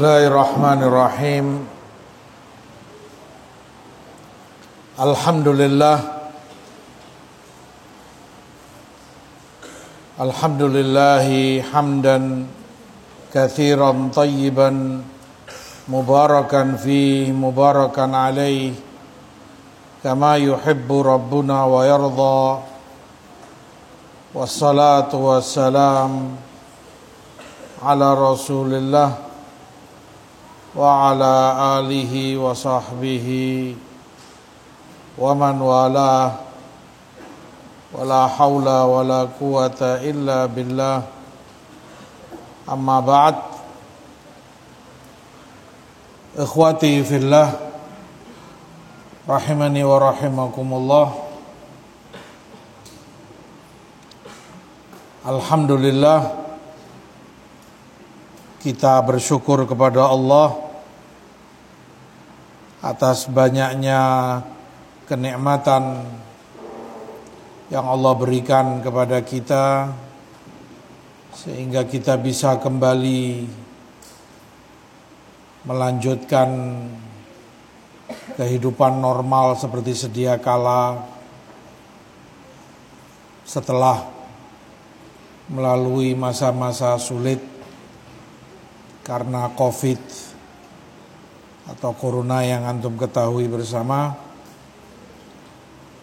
Bismillahirrahmanirrahim. Alhamdulillah. Alhamdulillahi hamdan kathiran tayyiban mubarakan fi mubarakan alaih kama yuhibbu rabbuna wa yarda. Wassalatu wassalam ala rasulillah وعلى آله وصحبه ومن والاه ولا حول ولا قوة إلا بالله أما بعد إخوتي في الله رحمني ورحمكم الله Alhamdulillah kita bersyukur kepada Allah atas banyaknya kenikmatan yang Allah berikan kepada kita sehingga kita bisa kembali melanjutkan kehidupan normal seperti sedia kala setelah melalui masa-masa sulit karena COVID atau corona yang antum ketahui bersama.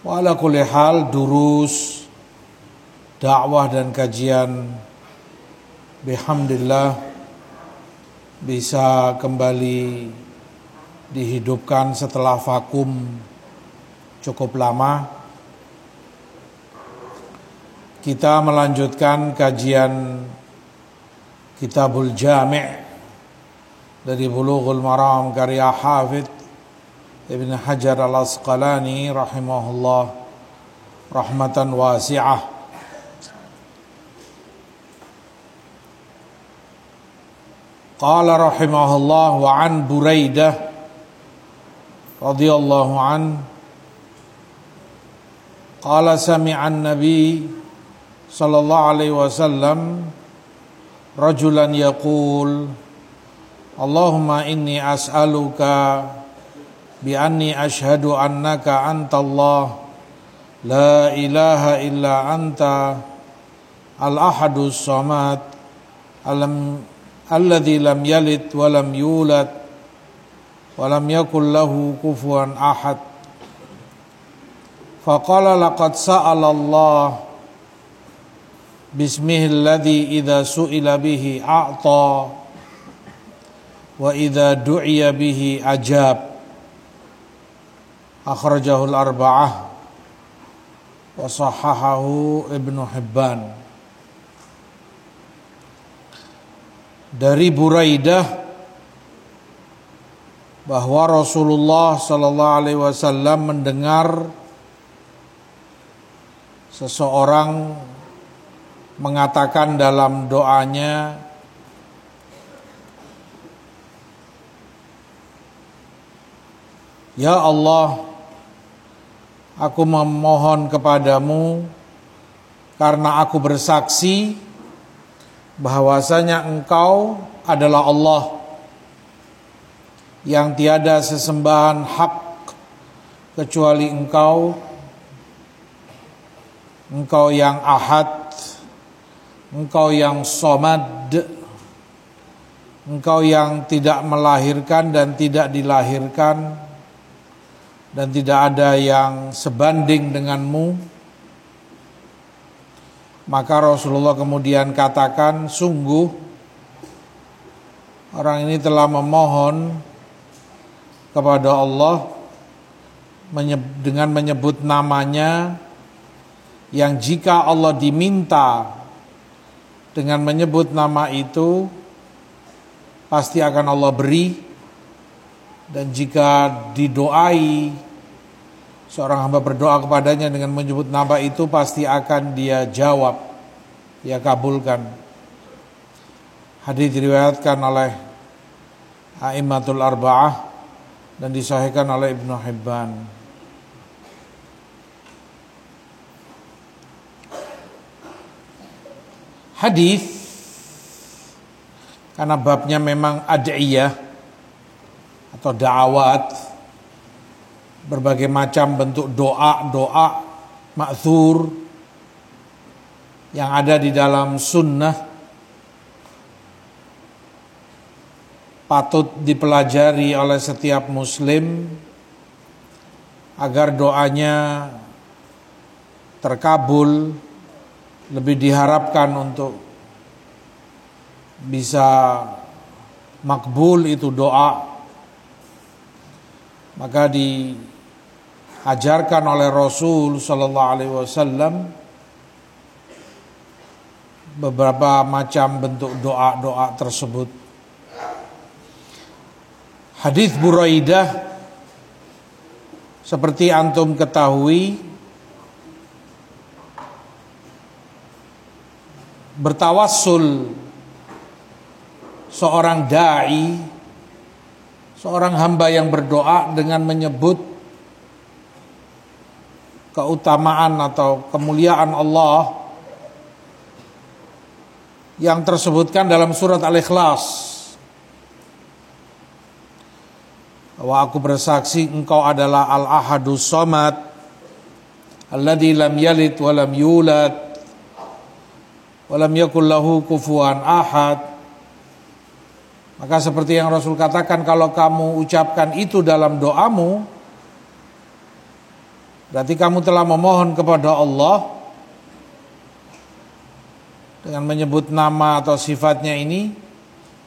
Wala kulli hal durus dakwah dan kajian bihamdillah bisa kembali dihidupkan setelah vakum cukup lama. Kita melanjutkan kajian Kitabul Jami' dari Bulughul Maram karya Hafid Ibn Hajar Al-Asqalani rahimahullah rahmatan wasi'ah Qala rahimahullah wa an Buraidah radhiyallahu an Qala sami'an Nabi sallallahu alaihi wasallam rajulan yaqul Allahumma inni as'aluka bi anni ashhadu annaka antallah. La ilaha illa anta al-ahadus samad alam alladhi lam yalid wa lam yulad wa lam yakul lahu kufuwan ahad. Faqala laqad sa'ala Allah bismihilladzi idza su'ila bihi a'ta wa idza du'iya bihi ajab. Akhrajahu al-arba'ah wa sahahahu Ibnu Hibban. Dari Buraidah bahwa Rasulullah sallallahu alaihi wasallam mendengar seseorang mengatakan dalam doanya Ya Allah, aku memohon kepadamu karena aku bersaksi bahwasanya engkau adalah Allah yang tiada sesembahan hak kecuali engkau engkau yang ahad engkau yang somad engkau yang tidak melahirkan dan tidak dilahirkan dan tidak ada yang sebanding denganmu. Maka Rasulullah kemudian katakan sungguh orang ini telah memohon kepada Allah dengan menyebut namanya yang jika Allah diminta dengan menyebut nama itu pasti akan Allah beri. Dan jika didoai seorang hamba berdoa kepadanya dengan menyebut nama itu pasti akan dia jawab, dia kabulkan. Hadis diriwayatkan oleh A'immatul Arba'ah dan disahihkan oleh Ibnu Hibban. Hadis karena babnya memang adiyah atau da'awat berbagai macam bentuk doa-doa makthur yang ada di dalam sunnah patut dipelajari oleh setiap muslim agar doanya terkabul lebih diharapkan untuk bisa makbul itu doa. Maka diajarkan oleh Rasul sallallahu alaihi wasallam beberapa macam bentuk doa-doa tersebut. Hadis Buraidah seperti antum ketahui bertawassul. Seorang dai, seorang hamba yang berdoa dengan menyebut keutamaan atau kemuliaan Allah yang tersebutkan dalam surat Al-Ikhlas. Bahwa aku bersaksi engkau adalah Al-Ahadus Samad Alladhi lam yalid wa lam yulad wa lam yakul lahu kufuwan ahad maka seperti yang Rasul katakan kalau kamu ucapkan itu dalam doamu berarti kamu telah memohon kepada Allah dengan menyebut nama atau sifatnya ini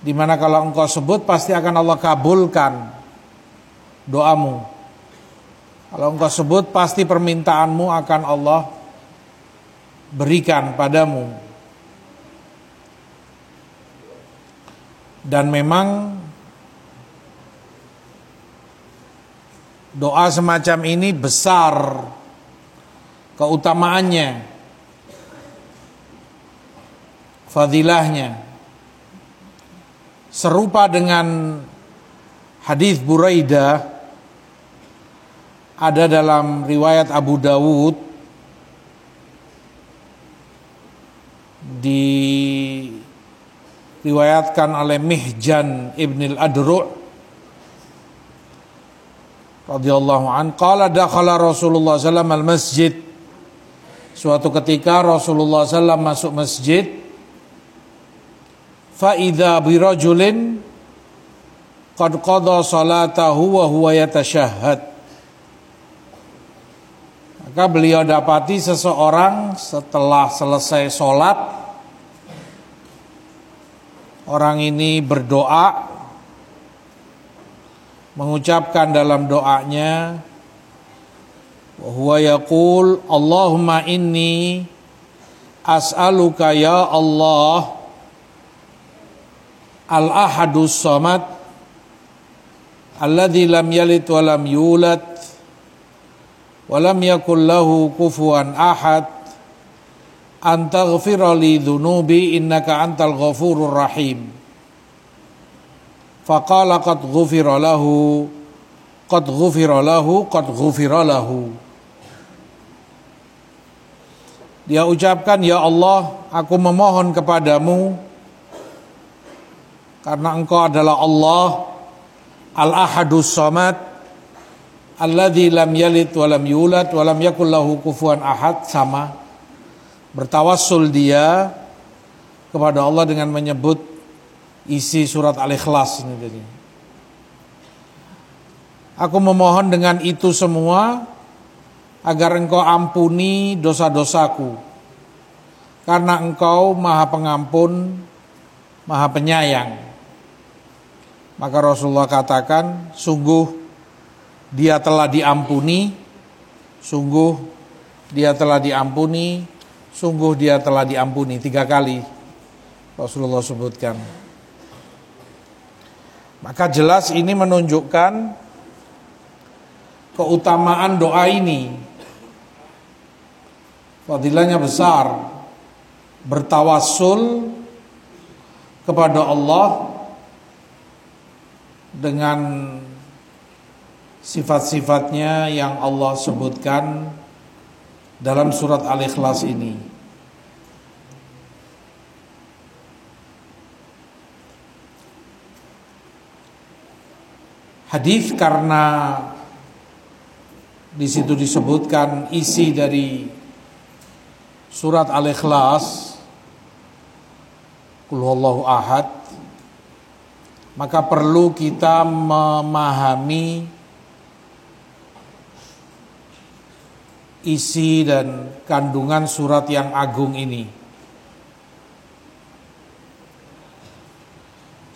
di mana kalau engkau sebut pasti akan Allah kabulkan doamu. Kalau engkau sebut pasti permintaanmu akan Allah berikan padamu. dan memang doa semacam ini besar keutamaannya fadilahnya. Serupa dengan hadis Buraidah ada dalam riwayat Abu Dawud di riwayatkan oleh Mihjan Ibn al-Adru' radhiyallahu an qala dakhala Rasulullah sallallahu al masjid suatu ketika Rasulullah sallallahu masuk masjid. Fa idza bi rajulin qad qada salatahu wa huwa yatashahhad. Maka beliau dapati seseorang setelah selesai sholat orang ini berdoa mengucapkan dalam doanya huwa yaqul Allahumma inni as'aluka ya Allah al-ahadus samad alladzi lam yalid wa lam yulad wa lam yakul lahu kufuwan ahad antaghfira li dhunubi innaka antal ghafurur rahim faqala qad ghufira lahu. Qad ghufira lahu qad ghufira dia ucapkan ya Allah aku memohon kepadamu karena engkau adalah Allah al-ahadus samad alladzi lam yalid wa lam yulad wa lam lahu kufuwan ahad. Sama. Bertawassul dia kepada Allah dengan menyebut isi surat Al-Ikhlas ini tadi. Aku memohon dengan itu semua agar engkau ampuni dosa-dosaku. Karena engkau maha pengampun, maha penyayang. Maka Rasulullah katakan, sungguh dia telah diampuni, sungguh dia telah diampuni sungguh dia telah diampuni tiga kali Rasulullah sebutkan. Maka jelas ini menunjukkan keutamaan doa ini. Fadilahnya besar. Bertawassul kepada Allah dengan sifat-sifatnya yang Allah sebutkan dalam surat Al-Ikhlas ini. Hadis karena di situ disebutkan isi dari surat Al-Ikhlas Qul ahad maka perlu kita memahami isi dan kandungan surat yang agung ini.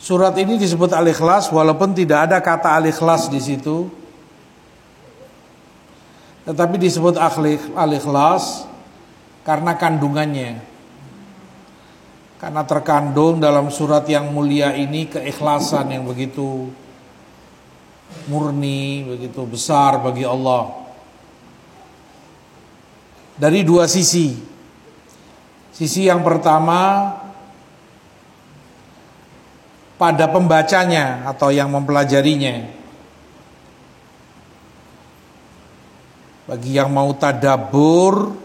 Surat ini disebut Al-Ikhlas walaupun tidak ada kata Al-Ikhlas di situ. Tetapi disebut Al-Ikhlas karena kandungannya. Karena terkandung dalam surat yang mulia ini keikhlasan yang begitu murni, begitu besar bagi Allah. Dari dua sisi. Sisi yang pertama pada pembacanya atau yang mempelajarinya. Bagi yang mau tadabur,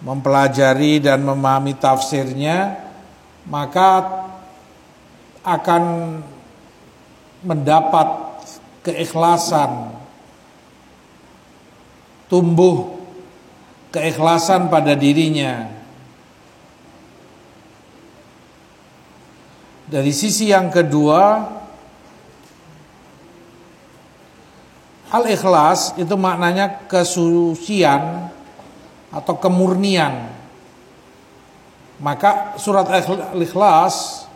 mempelajari dan memahami tafsirnya, maka akan mendapat keikhlasan, tumbuh keikhlasan pada dirinya, Dari sisi yang kedua, al-ikhlas itu maknanya kesucian atau kemurnian. Maka surat al-ikhlas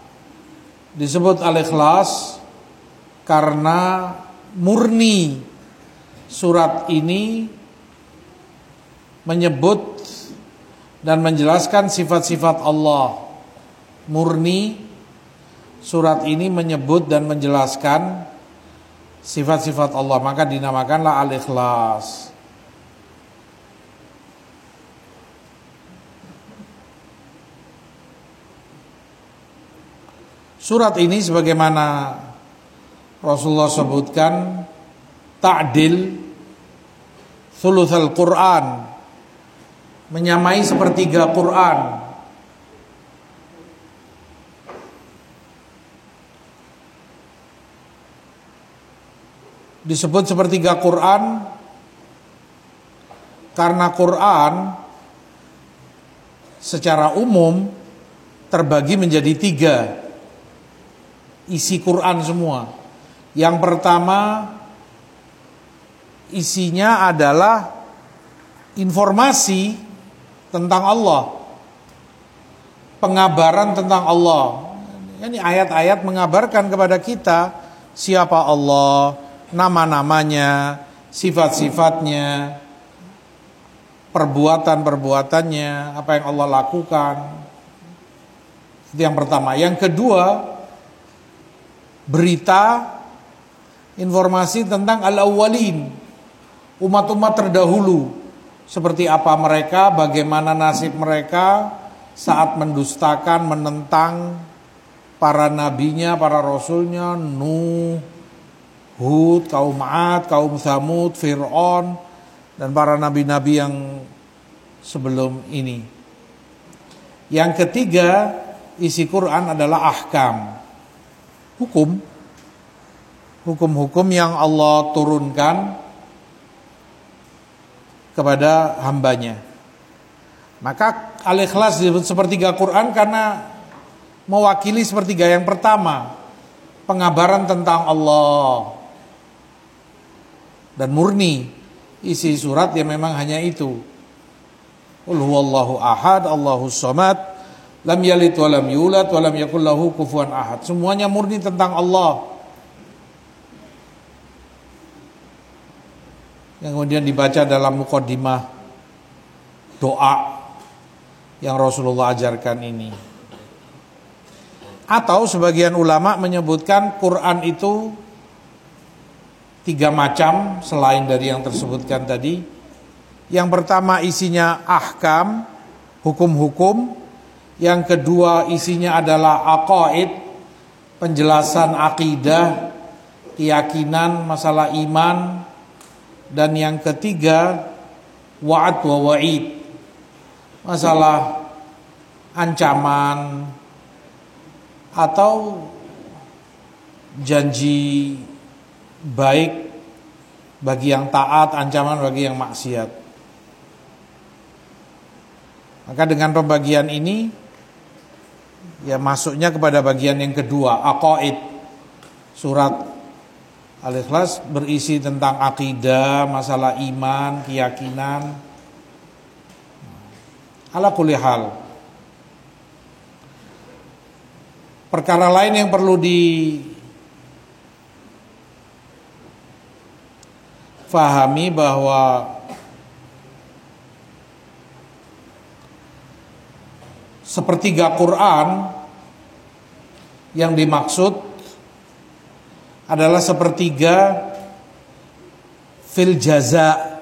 disebut al-ikhlas karena murni surat ini menyebut dan menjelaskan sifat-sifat Allah murni surat ini menyebut dan menjelaskan sifat-sifat Allah. Maka dinamakanlah al-ikhlas. Surat ini sebagaimana Rasulullah sebutkan ta'dil thuluthal Quran. Menyamai sepertiga Quran disebut sepertiga Quran karena Quran secara umum terbagi menjadi tiga isi Quran semua. Yang pertama isinya adalah informasi tentang Allah. Pengabaran tentang Allah. Ini ayat-ayat mengabarkan kepada kita siapa Allah, nama-namanya, sifat-sifatnya, perbuatan-perbuatannya, apa yang Allah lakukan. Itu yang pertama. Yang kedua, berita informasi tentang al-awwalin, umat-umat terdahulu. Seperti apa mereka, bagaimana nasib mereka saat mendustakan, menentang para nabinya, para rasulnya, Nuh, Hud, kaum Ad, kaum Samud, Fir'aun, dan para nabi-nabi yang sebelum ini. Yang ketiga, isi Quran adalah ahkam. Hukum. Hukum-hukum yang Allah turunkan kepada hambanya. Maka al-ikhlas disebut sepertiga Quran karena mewakili sepertiga yang pertama. Pengabaran tentang Allah dan murni isi surat yang memang hanya itu. Qul huwallahu ahad, Allahu samad, lam yalid wa lam yulad wa lam yakul lahu kufuwan ahad. Semuanya murni tentang Allah. Yang kemudian dibaca dalam mukaddimah doa yang Rasulullah ajarkan ini. Atau sebagian ulama menyebutkan Quran itu tiga macam selain dari yang tersebutkan tadi. Yang pertama isinya ahkam, hukum-hukum. Yang kedua isinya adalah aqaid, penjelasan akidah, keyakinan, masalah iman. Dan yang ketiga wa'ad wa wa'id. Masalah ancaman atau janji baik bagi yang taat, ancaman bagi yang maksiat. Maka dengan pembagian ini ya masuknya kepada bagian yang kedua, aqaid. Surat Al-Ikhlas berisi tentang akidah, masalah iman, keyakinan. Ala kulli. Perkara lain yang perlu difahami bahwa sepertiga Quran yang dimaksud adalah sepertiga fil jaza.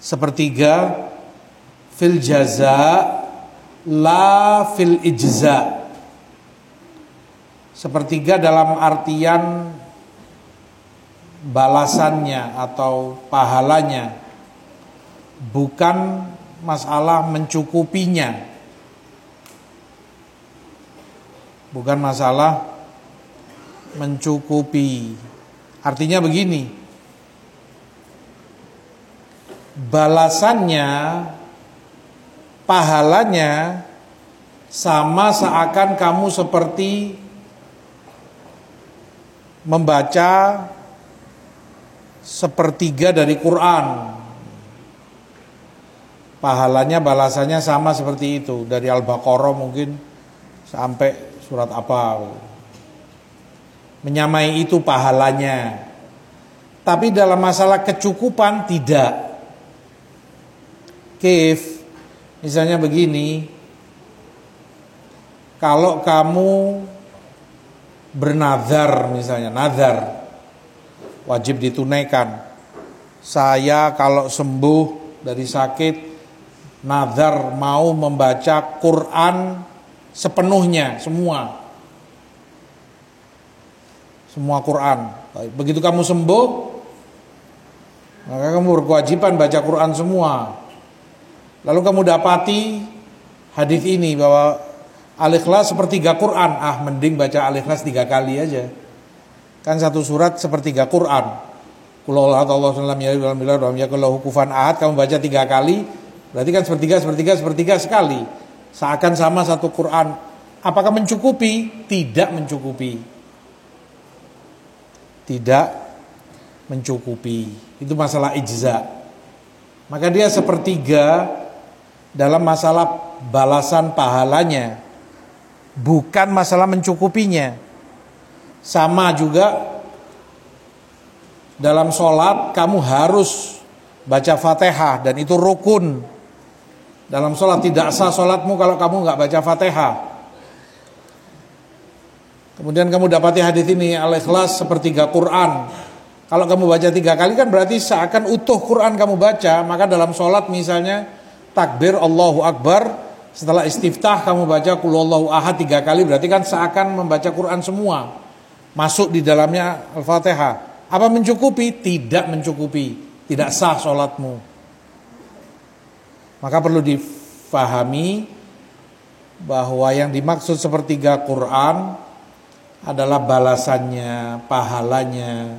Sepertiga fil jaza la fil ijza. Sepertiga dalam artian balasannya atau pahalanya bukan masalah mencukupinya. Bukan masalah mencukupi. Artinya begini. Balasannya pahalanya sama seakan kamu seperti membaca sepertiga dari Quran. Pahalanya balasannya sama seperti itu. Dari Al-Baqarah mungkin sampai surat apa. Menyamai itu pahalanya. Tapi dalam masalah kecukupan tidak. Kif misalnya begini. Kalau kamu bernazar misalnya nazar wajib ditunaikan. Saya kalau sembuh dari sakit nazar mau membaca Quran sepenuhnya semua. Semua Quran. Begitu kamu sembuh maka kamu berkewajiban baca Quran semua. Lalu kamu dapati hadis ini bahwa Al-Ikhlas sepertiga Quran. Ah mending baca Al-Ikhlas tiga kali aja kan satu surat sepertiga Quran Allah ya ahad kamu baca tiga kali Berarti kan sepertiga, sepertiga, sepertiga sekali. Seakan sama satu Quran. Apakah mencukupi? Tidak mencukupi. Tidak mencukupi. Itu masalah ijza. Maka dia sepertiga dalam masalah balasan pahalanya. Bukan masalah mencukupinya. Sama juga dalam sholat kamu harus baca fatihah dan itu rukun dalam sholat tidak sah sholatmu kalau kamu nggak baca fatihah. Kemudian kamu dapati hadis ini al-ikhlas sepertiga Quran. Kalau kamu baca tiga kali kan berarti seakan utuh Quran kamu baca. Maka dalam sholat misalnya takbir Allahu Akbar. Setelah istiftah kamu baca kulullahu ahad tiga kali. Berarti kan seakan membaca Quran semua. Masuk di dalamnya Al-Fatihah. Apa mencukupi? Tidak mencukupi. Tidak sah sholatmu. Maka perlu difahami bahwa yang dimaksud sepertiga Quran adalah balasannya, pahalanya,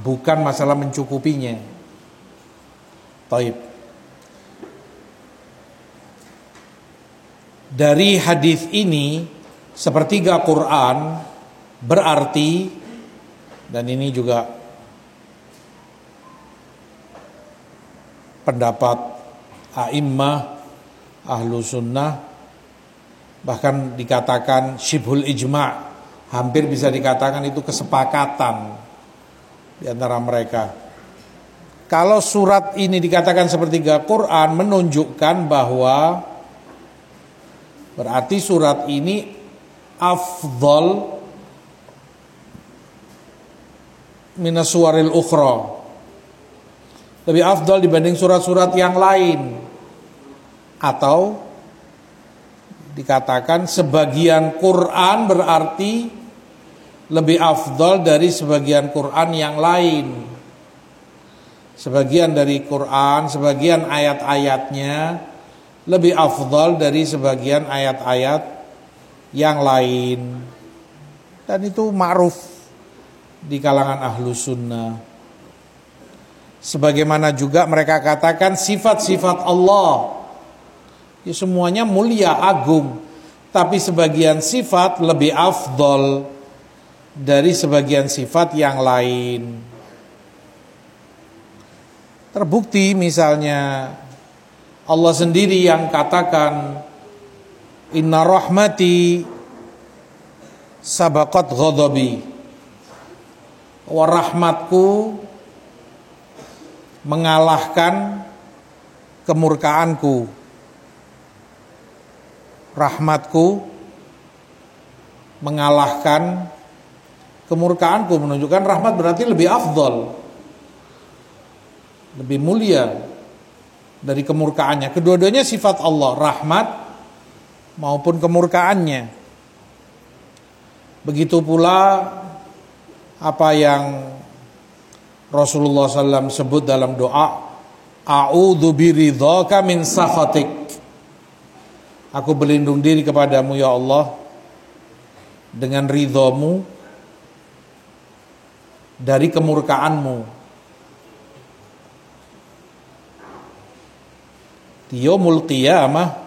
bukan masalah mencukupinya. Taib. Dari hadis ini sepertiga Quran berarti dan ini juga pendapat a'immah ahlu sunnah bahkan dikatakan shibhul ijma' hampir bisa dikatakan itu kesepakatan di antara mereka. Kalau surat ini dikatakan sepertiga Quran menunjukkan bahwa berarti surat ini afdol minasuaril ukhra. Lebih afdal dibanding surat-surat yang lain. Atau dikatakan sebagian Quran berarti lebih afdal dari sebagian Quran yang lain. Sebagian dari Quran sebagian ayat-ayatnya lebih afdal dari sebagian ayat-ayat yang lain. Dan itu ma'ruf di kalangan ahlu sunnah. Sebagaimana juga mereka katakan sifat-sifat Allah. Ya semuanya mulia, agung. Tapi sebagian sifat lebih afdol dari sebagian sifat yang lain. Terbukti misalnya Allah sendiri yang katakan Inna rahmati sabaqat ghadabi wa rahmatku mengalahkan kemurkaanku. Rahmatku mengalahkan kemurkaanku. Menunjukkan rahmat berarti lebih afdol lebih mulia dari kemurkaannya. Kedua-duanya sifat Allah rahmat maupun kemurkaannya. Begitu pula apa yang Rasulullah SAW sebut dalam doa? A'udhu biridhaka min sakhatik. Aku berlindung diri kepadamu ya Allah Dengan ridhomu Dari kemurkaanmu. Tiyomul qiyamah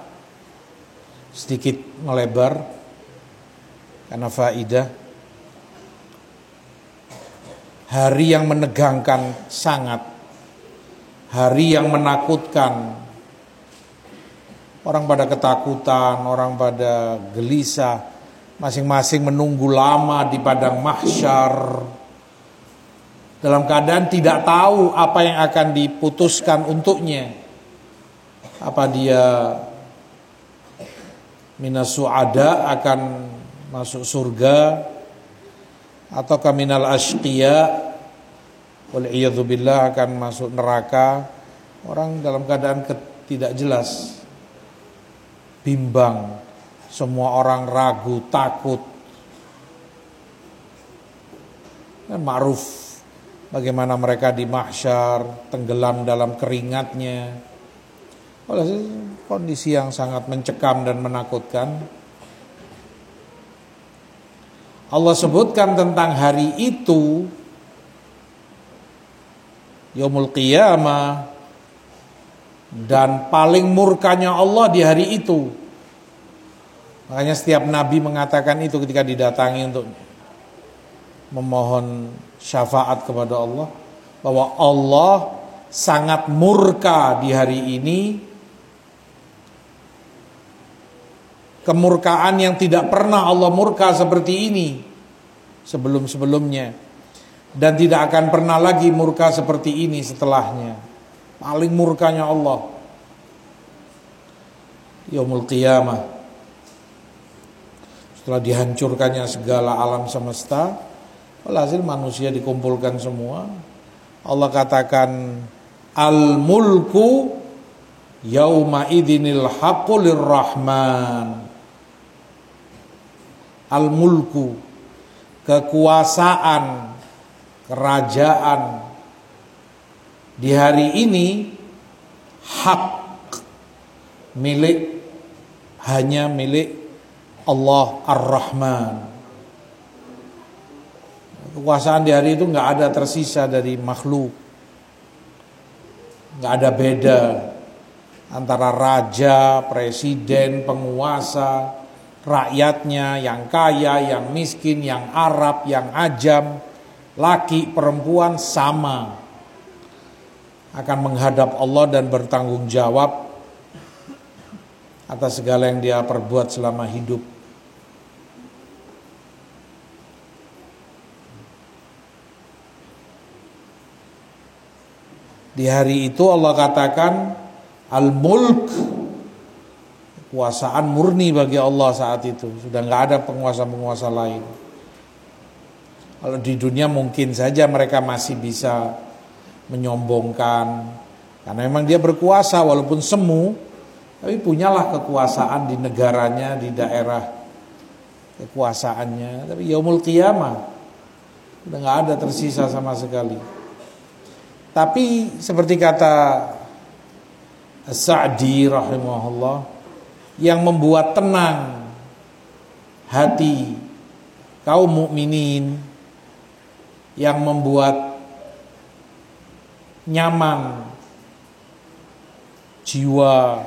Sedikit melebar Karena faidah hari yang menegangkan sangat, hari yang menakutkan. Orang pada ketakutan, orang pada gelisah, masing-masing menunggu lama di padang mahsyar. Dalam keadaan tidak tahu apa yang akan diputuskan untuknya. Apa dia minasu ada akan masuk surga atau kaminal ashqiya? Wal billah akan masuk neraka. Orang dalam keadaan tidak jelas. Bimbang. Semua orang ragu takut. Dan ma'ruf. Bagaimana mereka di mahsyar tenggelam dalam keringatnya. Oleh kondisi yang sangat mencekam dan menakutkan Allah sebutkan tentang hari itu Yaumul Qiyamah dan paling murkanya Allah di hari itu. Makanya setiap nabi mengatakan itu ketika didatangi untuk memohon syafaat kepada Allah bahwa Allah sangat murka di hari ini kemurkaan yang tidak pernah Allah murka seperti ini. Sebelum-sebelumnya. Dan tidak akan pernah lagi murka seperti ini setelahnya. Paling murkanya Allah. Yaumul qiyamah. Setelah dihancurkannya segala alam semesta walhasil manusia dikumpulkan semua. Allah katakan al mulku yauma idinil haqqul rahman al-mulku, kekuasaan, kerajaan. Di hari ini hak milik hanya milik Allah Ar-Rahman. Kekuasaan di hari itu nggak ada tersisa dari makhluk, nggak ada beda antara raja, presiden, penguasa, rakyatnya yang kaya, yang miskin, yang Arab, yang ajam, laki, perempuan sama akan menghadap Allah dan bertanggung jawab atas segala yang dia perbuat selama hidup. Di hari itu Allah katakan al-mulk kekuasaan murni bagi Allah saat itu. Sudah nggak ada penguasa-penguasa lain. Kalau di dunia mungkin saja mereka masih bisa menyombongkan karena memang dia berkuasa walaupun semu tapi punyalah kekuasaan di negaranya di daerah kekuasaannya tapi yaumul qiyamah udah nggak ada tersisa sama sekali tapi seperti kata Sa'di rahimahullah yang membuat tenang hati kaum mukminin yang membuat nyaman jiwa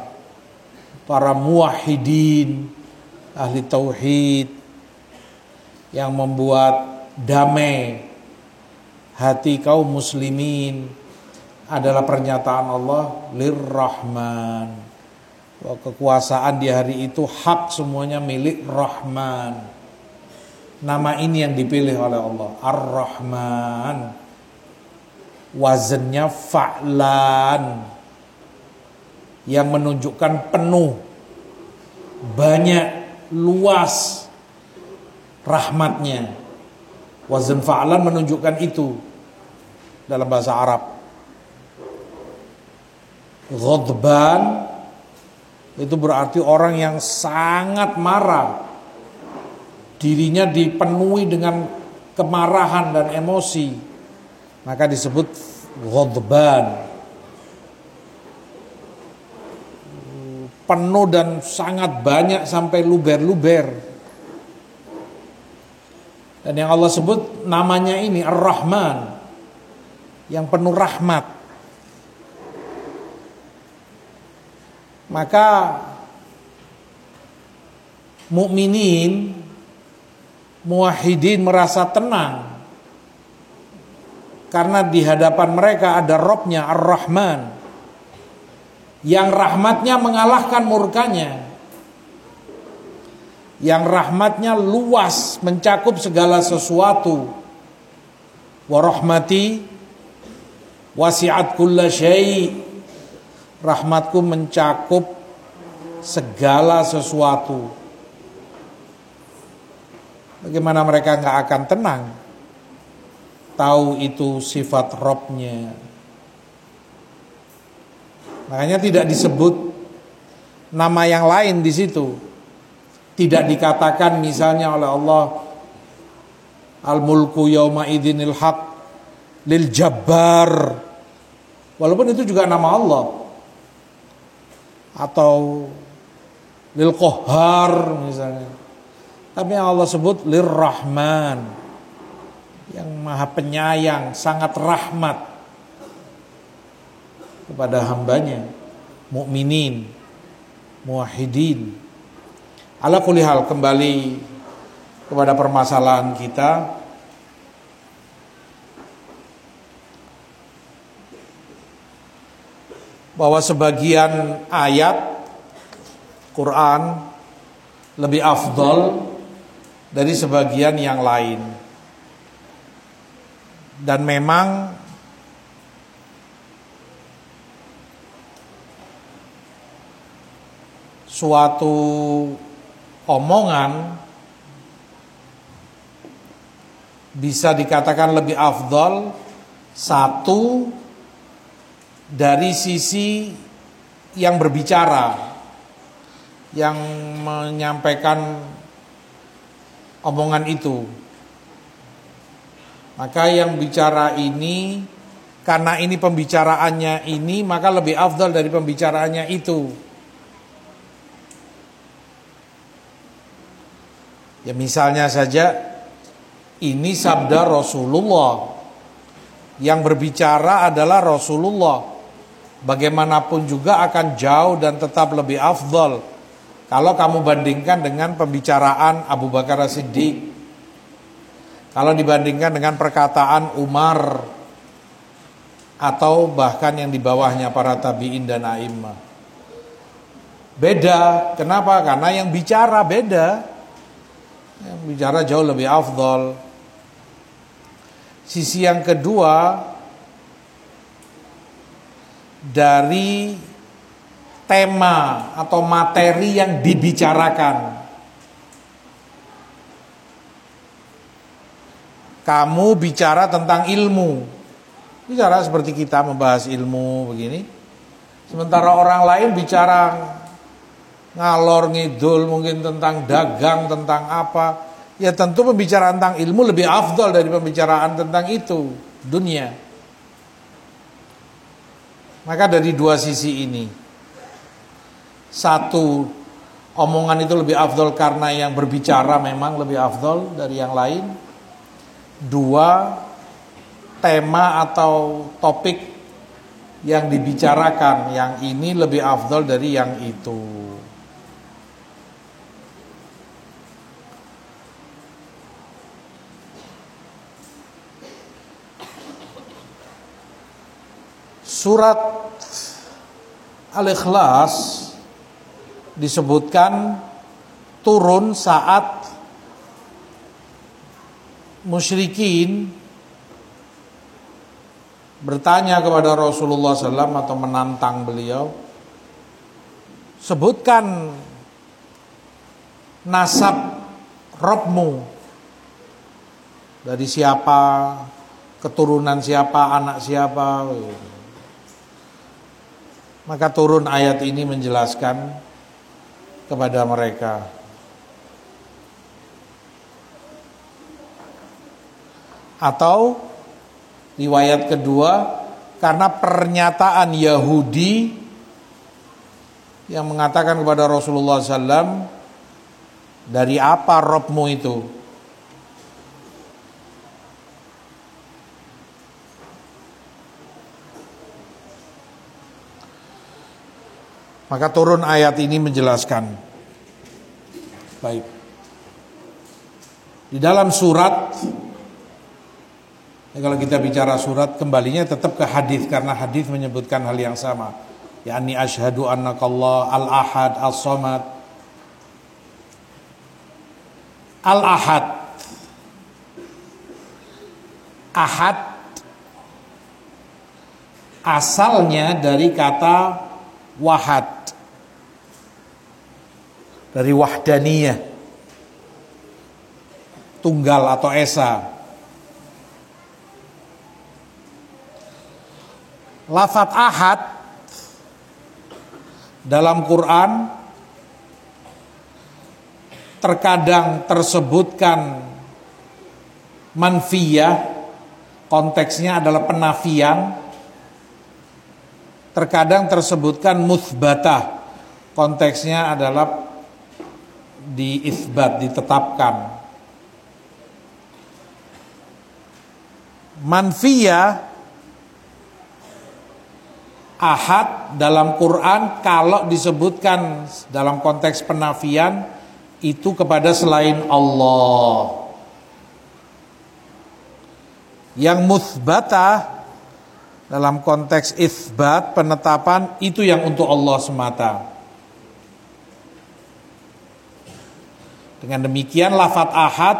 para muwahhidin ahli tauhid yang membuat damai hati kaum muslimin adalah pernyataan Allah lirrahman kekuasaan di hari itu hak semuanya milik Rahman. Nama ini yang dipilih oleh Allah. Ar-Rahman. Wazannya fa'lan. Yang menunjukkan penuh. Banyak luas rahmatnya. Wazan fa'lan menunjukkan itu dalam bahasa Arab. Ghadban itu berarti orang yang sangat marah dirinya dipenuhi dengan kemarahan dan emosi maka disebut ghadban penuh dan sangat banyak sampai luber-luber. Dan yang Allah sebut namanya ini Ar-Rahman yang penuh rahmat. Maka mukminin muwahhidin merasa tenang. Karena di hadapan mereka ada Robnya Ar-Rahman. Yang rahmatnya mengalahkan murkanya. Yang rahmatnya luas mencakup segala sesuatu. Warahmati wasiat kulla syai rahmatku mencakup segala sesuatu bagaimana mereka nggak akan tenang tahu itu sifat robnya Makanya tidak disebut nama yang lain di situ. Tidak dikatakan misalnya oleh Allah Al-mulku yauma idinil haq lil jabbar. Walaupun itu juga nama Allah. Atau lil qahhar misalnya. Tapi yang Allah sebut lir rahman. Yang maha penyayang, sangat rahmat kepada hambanya mukminin muwahhidin ala kulli hal kembali kepada permasalahan kita bahwa sebagian ayat Quran lebih afdol dari sebagian yang lain. Dan memang suatu omongan bisa dikatakan lebih afdol satu dari sisi yang berbicara yang menyampaikan omongan itu maka yang bicara ini karena ini pembicaraannya ini maka lebih afdal dari pembicaraannya itu Ya misalnya saja ini sabda Rasulullah. Yang berbicara adalah Rasulullah. Bagaimanapun juga akan jauh dan tetap lebih afdol kalau kamu bandingkan dengan pembicaraan Abu Bakar Siddiq. Kalau dibandingkan dengan perkataan Umar atau bahkan yang di bawahnya para tabiin dan a'immah. Beda, kenapa? Karena yang bicara beda. Yang bicara jauh lebih afdol. Sisi yang kedua dari tema atau materi yang dibicarakan. Kamu bicara tentang ilmu. Bicara seperti kita membahas ilmu begini. Sementara orang lain bicara ngalor ngidul mungkin tentang dagang tentang apa ya tentu pembicaraan tentang ilmu lebih afdal dari pembicaraan tentang itu dunia maka dari dua sisi ini satu omongan itu lebih afdol karena yang berbicara memang lebih afdol dari yang lain dua tema atau topik yang dibicarakan yang ini lebih afdol dari yang itu. Surat Al-Ikhlas disebutkan turun saat musyrikin bertanya kepada Rasulullah SAW atau menantang beliau sebutkan nasab Robmu. Dari siapa keturunan siapa anak siapa maka turun ayat ini menjelaskan kepada mereka. Atau riwayat kedua karena pernyataan Yahudi yang mengatakan kepada Rasulullah SAW dari apa Robmu itu Maka turun ayat ini menjelaskan. Baik. Di dalam surat ya kalau kita bicara surat kembalinya tetap ke hadis karena hadis menyebutkan hal yang sama. yakni asyhadu annakallah al-ahad as-samad. Al-ahad. Ahad asalnya dari kata wahad dari wahdaniyah. Tunggal atau esa. Lafat ahad dalam Quran terkadang tersebutkan manfiyah konteksnya adalah penafian. Terkadang tersebutkan musbatah konteksnya adalah diisbat, ditetapkan. Manfiyah ahad dalam Quran kalau disebutkan dalam konteks penafian itu kepada selain Allah. Yang musbatah dalam konteks isbat penetapan itu yang untuk Allah semata. Dengan demikian lafat ahad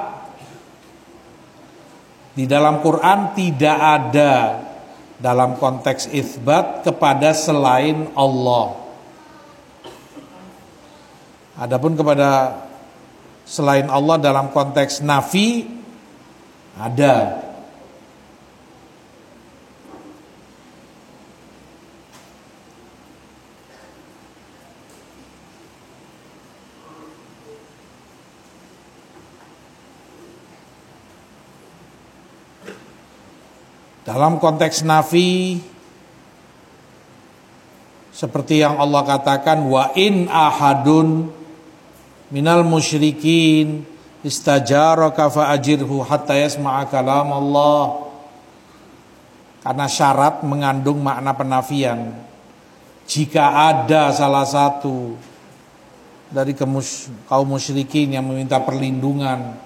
di dalam Quran tidak ada dalam konteks isbat kepada selain Allah. Adapun kepada selain Allah dalam konteks nafi ada Dalam konteks nafi seperti yang Allah katakan wa in ahadun minal musyrikin istajaraka fa ajirhu hatta yasma'a kalam Allah karena syarat mengandung makna penafian. Jika ada salah satu dari kaum musyrikin yang meminta perlindungan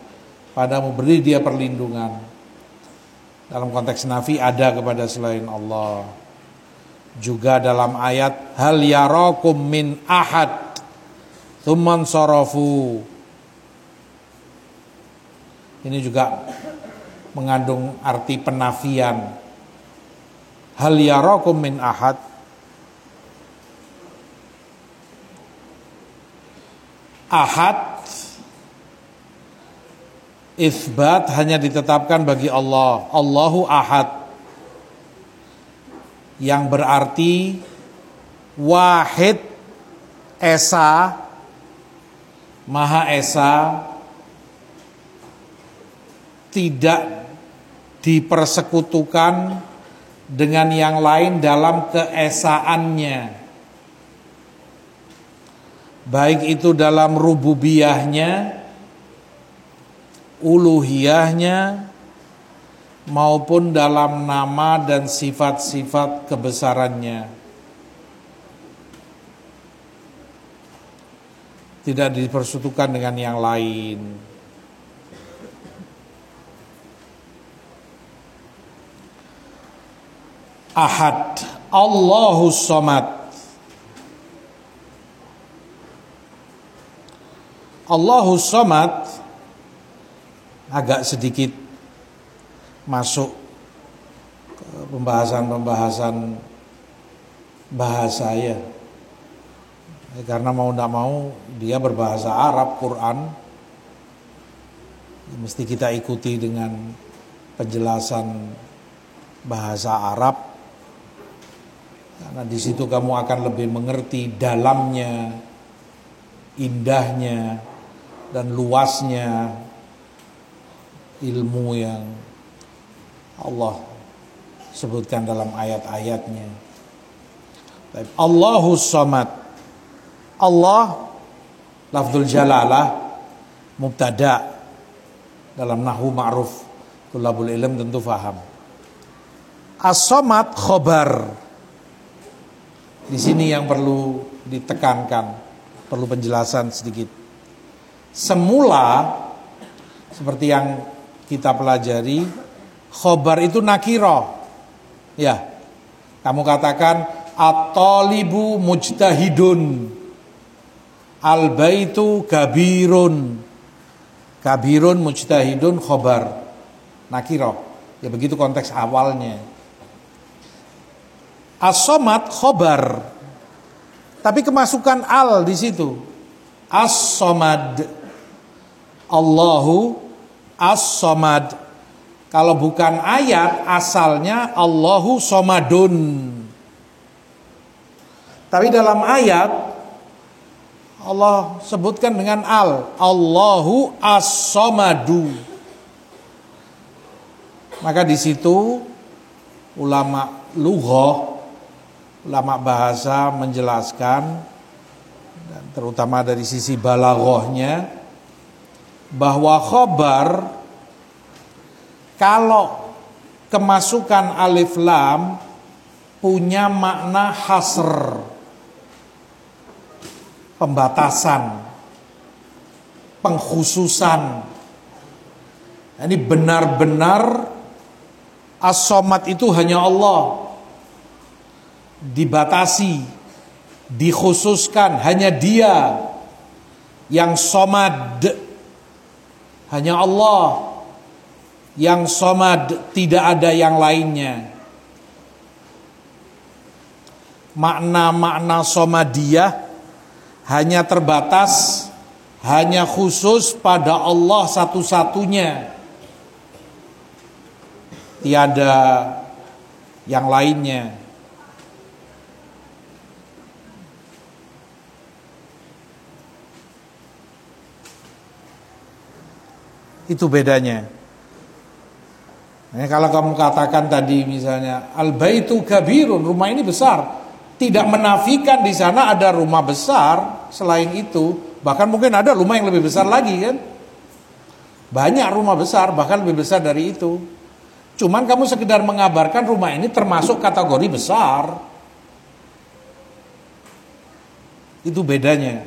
padamu beri dia perlindungan dalam konteks nafi ada kepada selain Allah. Juga dalam ayat hal yarakum min ahad thumman sarafu. Ini juga mengandung arti penafian. Hal yarakum min ahad Ahad Isbat hanya ditetapkan bagi Allah. Allahu Ahad. Yang berarti Wahid Esa Maha Esa Tidak dipersekutukan dengan yang lain dalam keesaannya Baik itu dalam rububiyahnya uluhiyahnya maupun dalam nama dan sifat-sifat kebesarannya. Tidak dipersekutukan dengan yang lain. Ahad, Allahus Somad. Allahus Somad agak sedikit masuk pembahasan-pembahasan bahasa ya. Karena mau tidak mau dia berbahasa Arab Quran. Mesti kita ikuti dengan penjelasan bahasa Arab. Karena di situ kamu akan lebih mengerti dalamnya, indahnya dan luasnya ilmu yang Allah sebutkan dalam ayat-ayatnya. Allahus Samad. Allah lafzul jalalah mubtada dalam nahu ma'ruf tulabul ilm tentu faham. As-samad khobar. Di sini yang perlu ditekankan, perlu penjelasan sedikit. Semula seperti yang kita pelajari khobar itu nakiro. Ya. Kamu katakan at-talibu mujtahidun. Al-baitu kabirun. Kabirun mujtahidun khobar. Nakiro. Ya begitu konteks awalnya. As-somad khobar. Tapi kemasukan al di situ. As-somad. Allahu as-somad kalau bukan ayat asalnya Allahu somadun. Tapi dalam ayat Allah sebutkan dengan al Allahu as-somadu. Maka di situ ulama lughah, ulama bahasa menjelaskan terutama dari sisi balaghahnya bahwa khobar kalau kemasukan alif lam punya makna hasr pembatasan pengkhususan. Ini benar-benar as-somad itu hanya Allah. Dibatasi dikhususkan hanya dia yang somad hanya Allah yang somad tidak ada yang lainnya. Makna-makna somadiyah hanya terbatas, hanya khusus pada Allah satu-satunya. Tiada yang lainnya. Itu bedanya. Nah, kalau kamu katakan tadi misalnya al baitu kabirun, rumah ini besar, tidak menafikan di sana ada rumah besar selain itu, bahkan mungkin ada rumah yang lebih besar lagi kan? Banyak rumah besar bahkan lebih besar dari itu. Cuman kamu sekedar mengabarkan rumah ini termasuk kategori besar. Itu bedanya.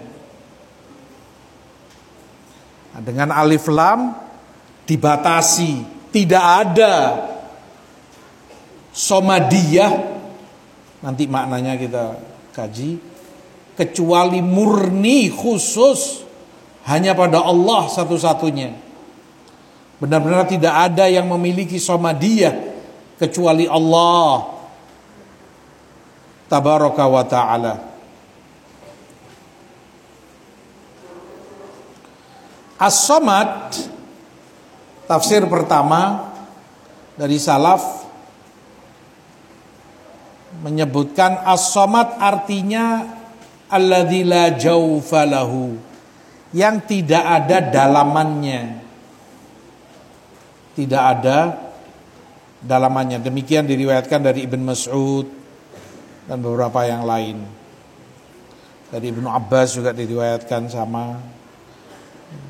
Nah, dengan alif lam dibatasi. Tidak ada somadiyah. Nanti maknanya kita kaji. Kecuali murni khusus hanya pada Allah satu-satunya. Benar-benar tidak ada yang memiliki somadiyah kecuali Allah. Tabaraka wa taala. As-Samad Tafsir pertama dari salaf menyebutkan as-samad artinya alladzi la jaufalahu yang tidak ada dalamannya. Tidak ada dalamannya. Demikian diriwayatkan dari Ibn Mas'ud dan beberapa yang lain. Dari Ibnu Abbas juga diriwayatkan sama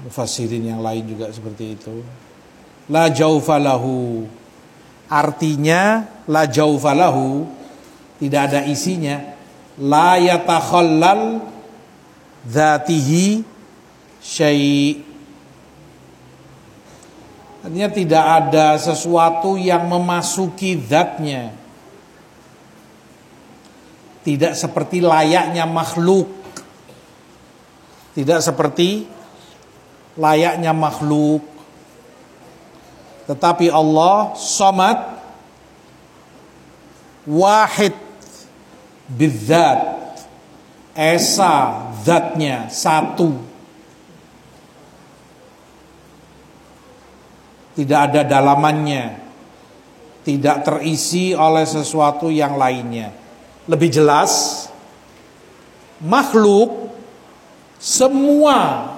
mufassirin yang lain juga seperti itu la jaufalahu Artinya la jaufalahu tidak ada isinya. La yatakhallal dzatihi syai' Artinya tidak ada sesuatu yang memasuki zatnya. Tidak seperti layaknya makhluk. Tidak seperti layaknya makhluk. Tetapi Allah somad wahid bidzat. Esa zatnya satu. Tidak ada dalamannya. Tidak terisi oleh sesuatu yang lainnya. Lebih jelas makhluk semua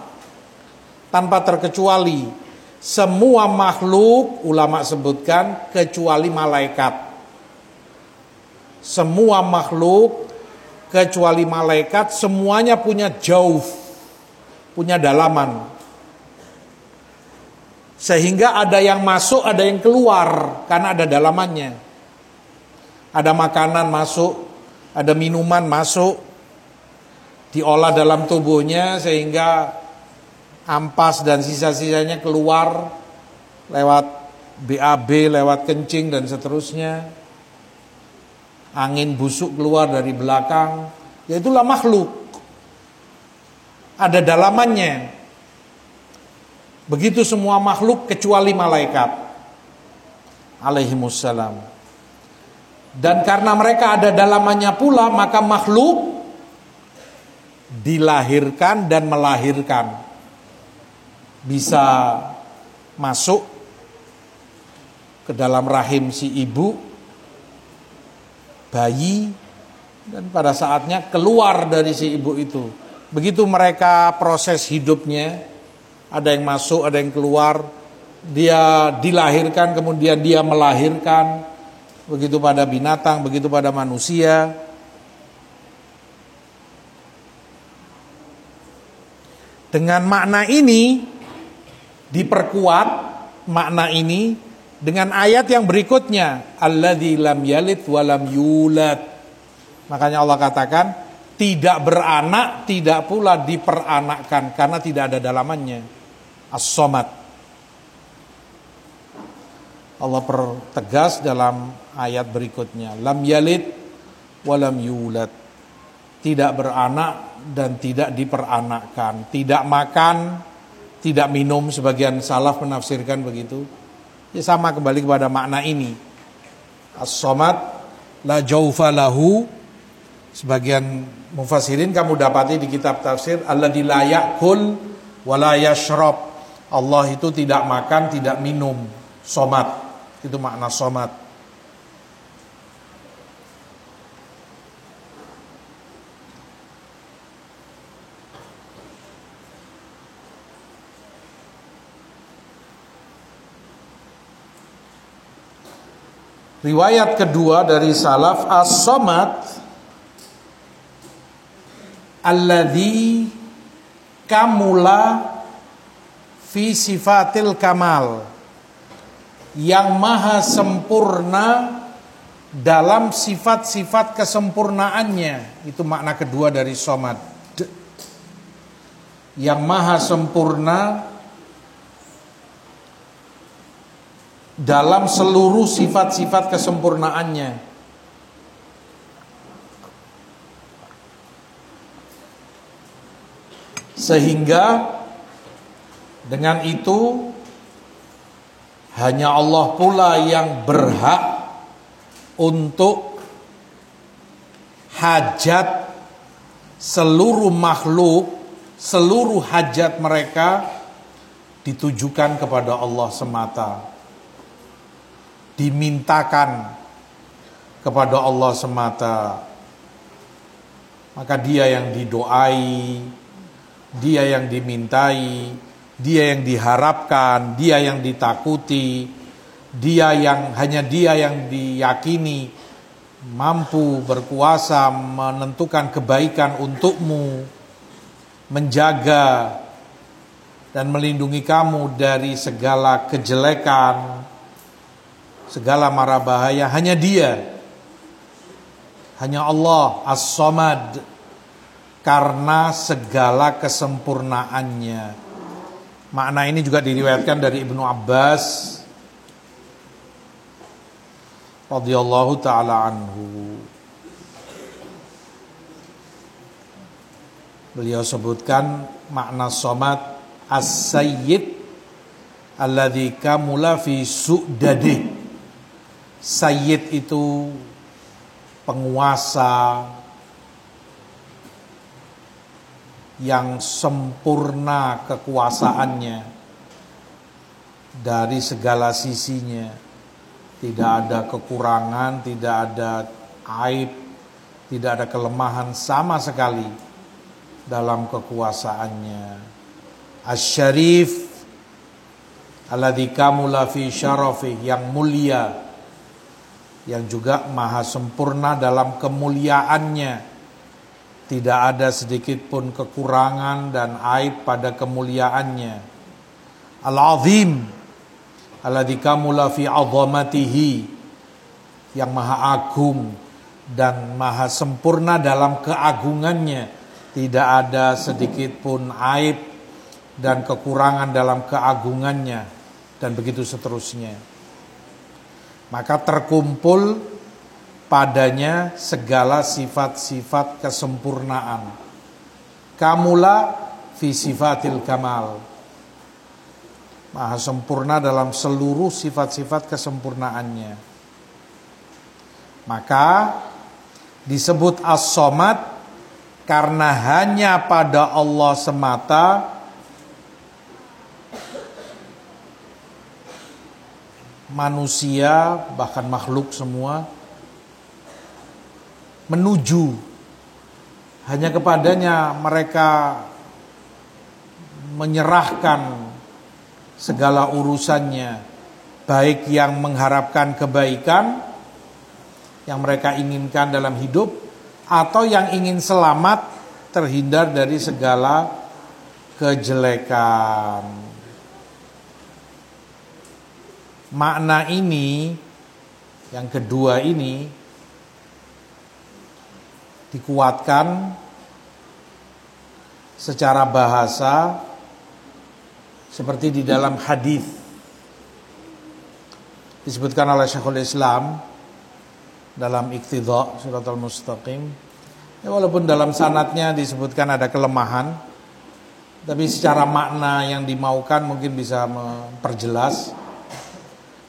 tanpa terkecuali semua makhluk ulama sebutkan kecuali malaikat. Semua makhluk kecuali malaikat semuanya punya jauh punya dalaman. Sehingga ada yang masuk ada yang keluar karena ada dalamannya. Ada makanan masuk ada minuman masuk diolah dalam tubuhnya sehingga ampas dan sisa-sisanya keluar lewat BAB, lewat kencing dan seterusnya. Angin busuk keluar dari belakang, ya itulah makhluk. Ada dalamannya. Begitu semua makhluk kecuali malaikat. Alaihimussalam. Dan karena mereka ada dalamannya pula, maka makhluk dilahirkan dan melahirkan bisa masuk ke dalam rahim si ibu, bayi, dan pada saatnya keluar dari si ibu itu. Begitu mereka proses hidupnya, ada yang masuk, ada yang keluar, dia dilahirkan, kemudian dia melahirkan, begitu pada binatang, begitu pada manusia. Dengan makna ini, diperkuat makna ini dengan ayat yang berikutnya alladzi lam yalid wa lam makanya Allah katakan tidak beranak tidak pula diperanakkan karena tidak ada dalamannya. As-somad. Allah pertegas dalam ayat berikutnya lam yalid wa lam yulad. Tidak beranak dan tidak diperanakkan tidak makan tidak minum sebagian salaf menafsirkan begitu. Ya sama kembali kepada makna ini. As-somad la jaufa lahu sebagian mufassirin kamu dapati di kitab tafsir Allah la yashrab. Allah itu tidak makan, tidak minum. Somad. Itu makna somad. Riwayat kedua dari salaf as-samad alladzi kamula fi sifatil kamal yang maha sempurna dalam sifat-sifat kesempurnaannya. Itu makna kedua dari somad yang maha sempurna dalam seluruh sifat-sifat kesempurnaannya. Sehingga dengan itu hanya Allah pula yang berhak untuk hajat seluruh makhluk, seluruh hajat mereka ditujukan kepada Allah semata dimintakan kepada Allah semata. Maka dia yang didoai dia yang dimintai dia yang diharapkan dia yang ditakuti dia yang hanya dia yang diyakini mampu berkuasa menentukan kebaikan untukmu menjaga dan melindungi kamu dari segala kejelekan segala mara bahaya hanya dia. Hanya Allah As-Samad karena segala kesempurnaannya. Makna ini juga diriwayatkan dari Ibnu Abbas radhiyallahu taala anhu. Beliau sebutkan makna somat as-sayyid alladzi kamula fi su'dadi. Sayyid itu penguasa yang sempurna kekuasaannya. Dari segala sisinya. Tidak ada kekurangan tidak ada aib tidak ada kelemahan sama sekali dalam kekuasaannya. Asyarif alladzi kamula fi syarafih yang mulia yang juga maha sempurna dalam kemuliaannya. Tidak ada sedikit pun kekurangan dan aib pada kemuliaannya. Al-Azim alladzi fi azamatihi yang maha agung dan maha sempurna dalam keagungannya. Tidak ada sedikit pun aib dan kekurangan dalam keagungannya dan begitu seterusnya maka terkumpul padanya segala sifat-sifat kesempurnaan. Kamula fi sifatil kamal. Maha sempurna dalam seluruh sifat-sifat kesempurnaannya. Maka disebut as-somad karena hanya pada Allah semata manusia bahkan makhluk semua menuju hanya kepadanya mereka menyerahkan segala urusannya baik yang mengharapkan kebaikan yang mereka inginkan dalam hidup atau yang ingin selamat terhindar dari segala kejelekan. Makna ini yang kedua ini dikuatkan secara bahasa seperti di dalam hadis. Disebutkan oleh Syekhul Islam dalam Iqtidha Suratul Mustaqim. Ya, walaupun dalam sanatnya disebutkan ada kelemahan tapi secara makna yang dimaukan mungkin bisa memperjelas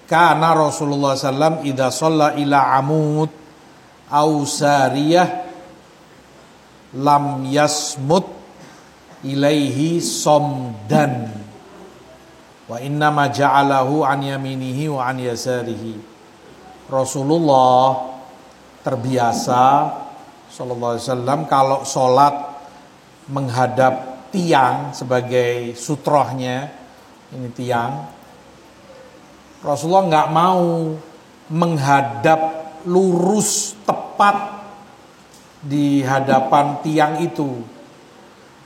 karena Rasulullah SAW idha sholla ila amud au sariyah lam yasmut ilaihi somdan. Wa inna ma ja'alahu an yaminihi wa an yasarihi. Rasulullah terbiasa sallallahu alaihi wasallam kalau sholat menghadap tiang sebagai sutrohnya ini tiang Rasulullah nggak mau menghadap lurus tepat di hadapan tiang itu.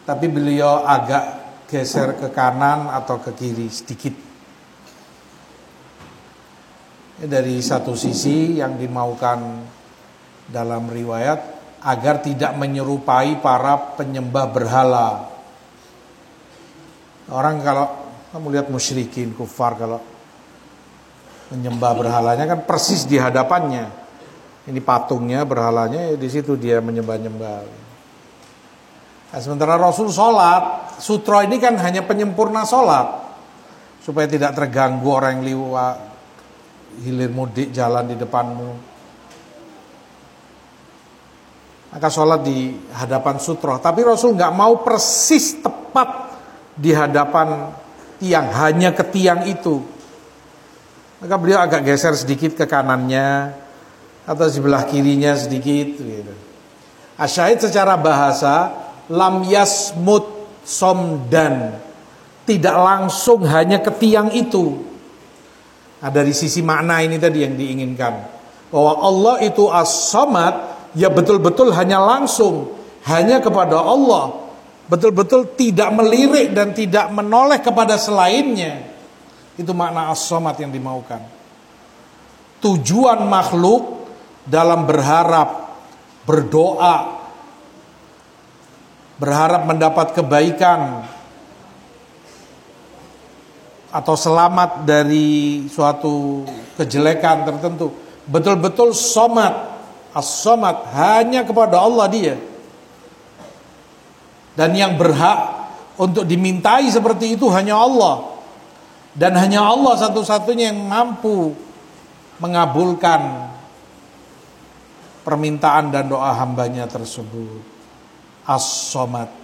Tapi beliau agak geser ke kanan atau ke kiri sedikit. Dari satu sisi yang dimaukan dalam riwayat agar tidak menyerupai para penyembah berhala. Orang kalau kamu lihat musyrikin, kufar kalau menyembah berhalanya kan persis di hadapannya. Ini patungnya, berhalanya, ya di situ dia menyembah-nyembah. Nah, sementara Rasul sholat, sutra ini kan hanya penyempurna sholat. Supaya tidak terganggu orang yang lewat hilir mudik jalan di depanmu. Maka sholat di hadapan sutra. Tapi Rasul nggak mau persis tepat di hadapan tiang, hanya ke tiang itu. Maka beliau agak geser sedikit ke kanannya atau sebelah kirinya sedikit gitu. Asyahid secara bahasa lam yasmut somdan. Tidak langsung hanya ke tiang itu. Nah, dari sisi makna ini tadi yang diinginkan. Bahwa Allah itu as-samad ya betul-betul hanya langsung. Hanya kepada Allah. Betul-betul tidak melirik dan tidak menoleh kepada selainnya itu makna as-somad yang dimaukan. tujuan makhluk dalam berharap, berdoa, berharap mendapat kebaikan atau selamat dari suatu kejelekan tertentu. Betul-betul somat, as-somat hanya kepada Allah dia. Dan yang berhak untuk dimintai seperti itu hanya Allah. Dan hanya Allah satu-satunya yang mampu mengabulkan permintaan dan doa hambanya tersebut. As-Somad.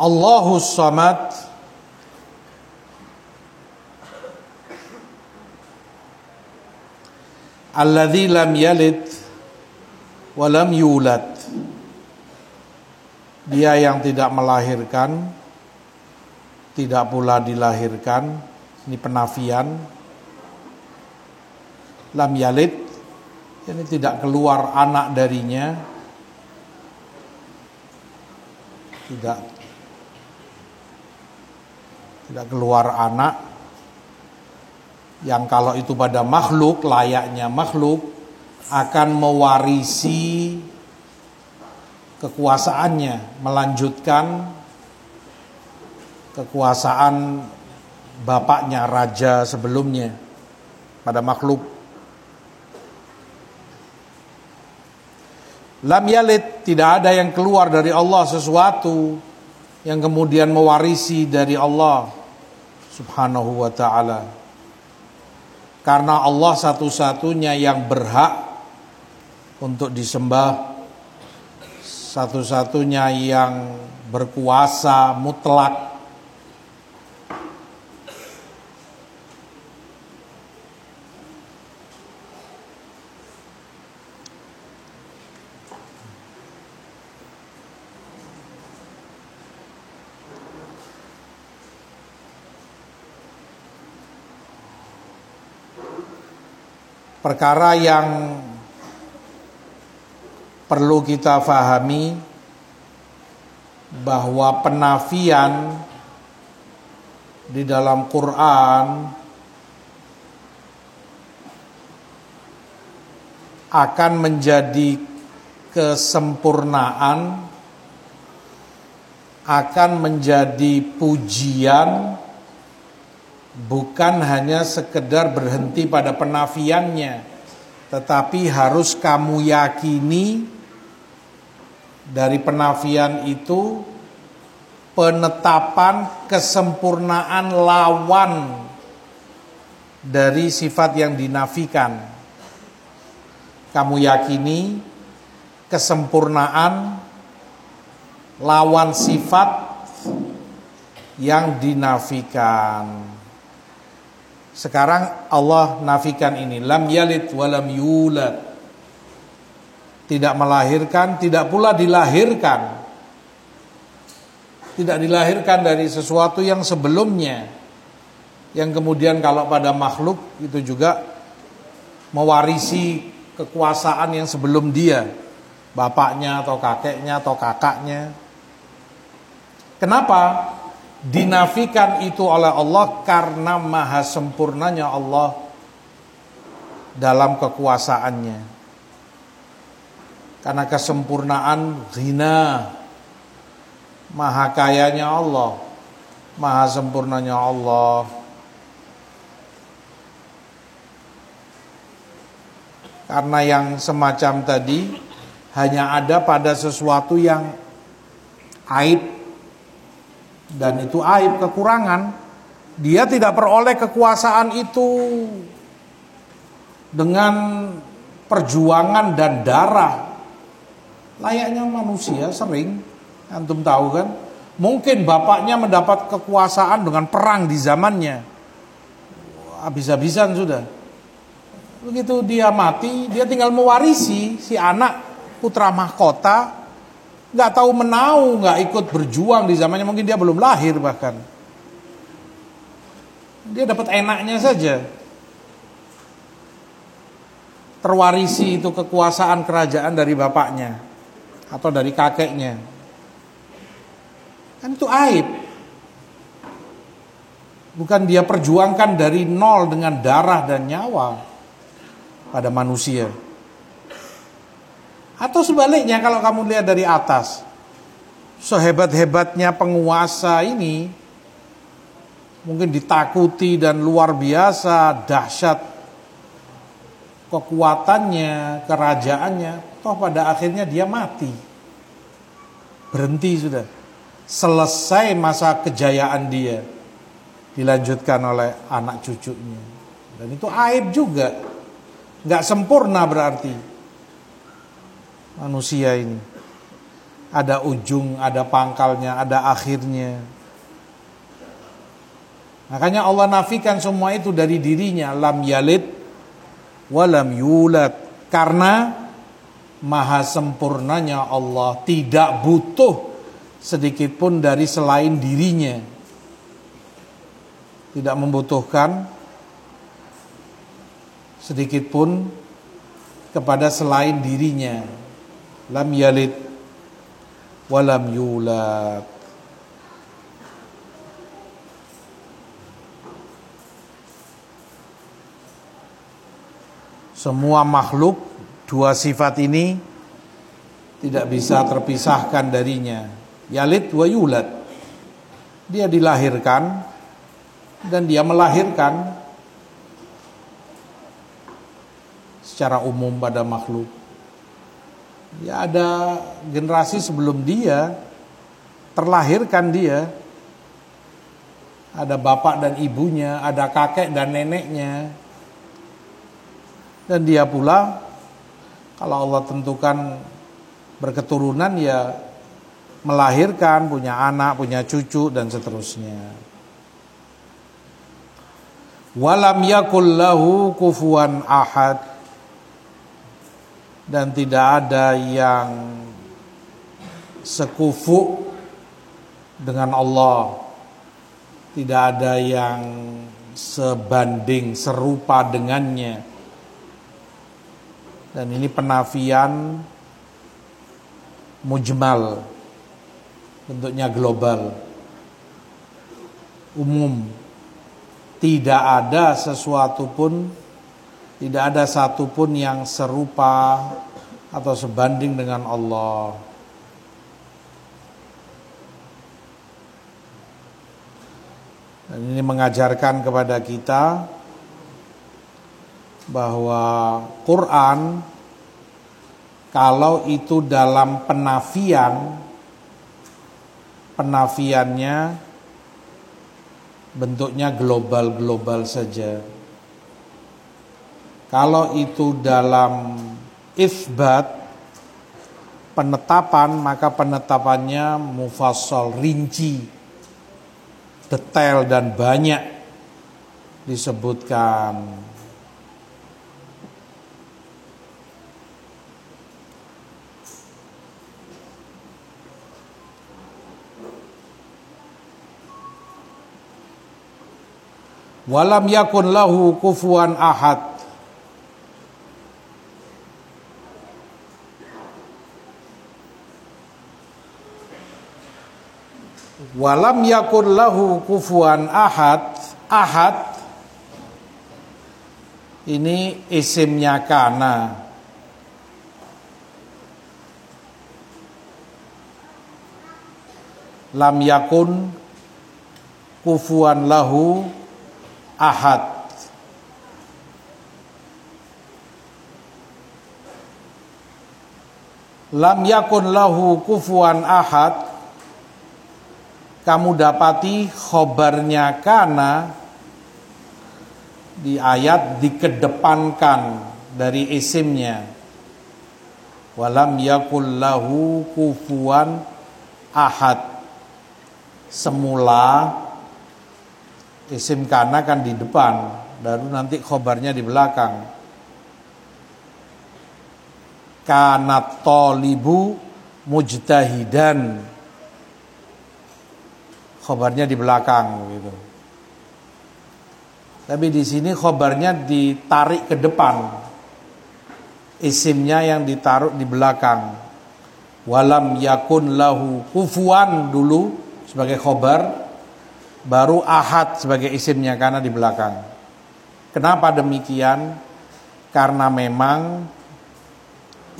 Allahus Samad Alladhi lam yalid wa lam yulad. Dia yang tidak melahirkan tidak pula dilahirkan. Ini penafian. Lam yalid ini tidak keluar anak darinya. Tidak. Tidak keluar anak yang kalau itu pada makhluk layaknya makhluk akan mewarisi kekuasaannya melanjutkan kekuasaan bapaknya raja sebelumnya pada makhluk lam yalid tidak ada yang keluar dari Allah sesuatu yang kemudian mewarisi dari Allah Subhanahu wa taala. Karena Allah satu-satunya yang berhak untuk disembah, satu-satunya yang berkuasa mutlak perkara yang perlu kita fahami bahwa penafian di dalam Quran akan menjadi kesempurnaan akan menjadi pujian bukan hanya sekedar berhenti pada penafiannya, tetapi harus kamu yakini dari penafian itu penetapan kesempurnaan lawan dari sifat yang dinafikan. Kamu yakini kesempurnaan lawan sifat yang dinafikan. Sekarang Allah nafikan ini lam yalid walam yulad. Tidak melahirkan, tidak pula dilahirkan. Tidak dilahirkan dari sesuatu yang sebelumnya. Yang kemudian kalau pada makhluk itu juga mewarisi kekuasaan yang sebelum dia. Bapaknya atau kakeknya atau kakaknya. Kenapa? Dinafikan itu oleh Allah karena maha sempurnanya Allah dalam kekuasaannya. Karena kesempurnaan zina maha kayanya Allah, maha sempurnanya Allah. Karena yang semacam tadi hanya ada pada sesuatu yang aib dan itu aib kekurangan. Dia tidak peroleh kekuasaan itu dengan perjuangan dan darah. Layaknya manusia sering antum tahu kan? Mungkin bapaknya mendapat kekuasaan dengan perang di zamannya. Habis-habisan sudah. Begitu dia mati dia tinggal mewarisi si anak putra mahkota nggak tahu menau, nggak ikut berjuang di zamannya mungkin dia belum lahir bahkan. Dia dapat enaknya saja. terwarisi itu kekuasaan kerajaan dari bapaknya atau dari kakeknya. Kan itu aib. Bukan dia perjuangkan dari nol dengan darah dan nyawa pada manusia. Atau sebaliknya kalau kamu lihat dari atas. Sehebat-hebatnya penguasa ini mungkin ditakuti dan luar biasa dahsyat kekuatannya, kerajaannya, toh pada akhirnya dia mati. Berhenti sudah. Selesai masa kejayaan dia. Dilanjutkan oleh anak cucunya. Dan itu aib juga. Nggak sempurna berarti manusia ini. Ada ujung, ada pangkalnya, ada akhirnya. Makanya Allah nafikan semua itu dari dirinya. Lam yalid walam yulad. Karena maha sempurnanya Allah tidak butuh sedikit pun dari selain dirinya. Tidak membutuhkan sedikit pun kepada selain dirinya lam yalid walam yulad Semua makhluk dua sifat ini tidak bisa terpisahkan darinya. Yalid wa yulad. Dia dilahirkan dan dia melahirkan secara umum pada makhluk ya ada generasi sebelum dia terlahirkan dia. Ada bapak dan ibunya ada kakek dan neneknya. Dan dia pula kalau Allah tentukan berketurunan ya melahirkan punya anak punya cucu dan seterusnya. Walam yakul lahu kufuwan ahad dan tidak ada yang sekufu dengan Allah. Tidak ada yang sebanding serupa dengannya. Dan ini penafian mujmal bentuknya global umum tidak ada sesuatu pun tidak ada satupun yang serupa atau sebanding dengan Allah. Dan ini mengajarkan kepada kita bahwa Quran kalau itu dalam penafian penafiannya bentuknya global-global saja. Kalau itu dalam isbat penetapan maka penetapannya mufassal rinci detail dan banyak disebutkan. Walam yakun lahu kufuan ahad Walam yakun lahu kufuan ahad Ahad Ini isimnya kana. Lam yakun kufuan lahu ahad. Lam yakun lahu kufuan ahad kamu dapati khobarnya kana di ayat dikedepankan dari isimnya. Walam yakul lahu kufuan ahad. Semula isim kana kan di depan baru nanti khobarnya di belakang. Kanat tolibu mujtahidan khobarnya di belakang gitu. Tapi di sini khobarnya ditarik ke depan. isimnya yang ditaruh di belakang. Walam yakun lahu kufuan dulu sebagai khobar baru ahad sebagai isimnya karena di belakang. Kenapa demikian? Karena memang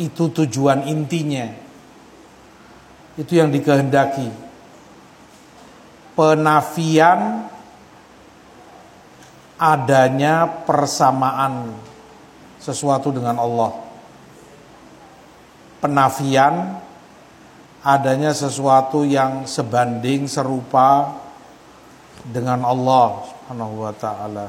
itu tujuan intinya. Itu yang dikehendaki penafian adanya persamaan sesuatu dengan Allah penafian adanya sesuatu yang sebanding serupa dengan Allah Subhanahu wa taala.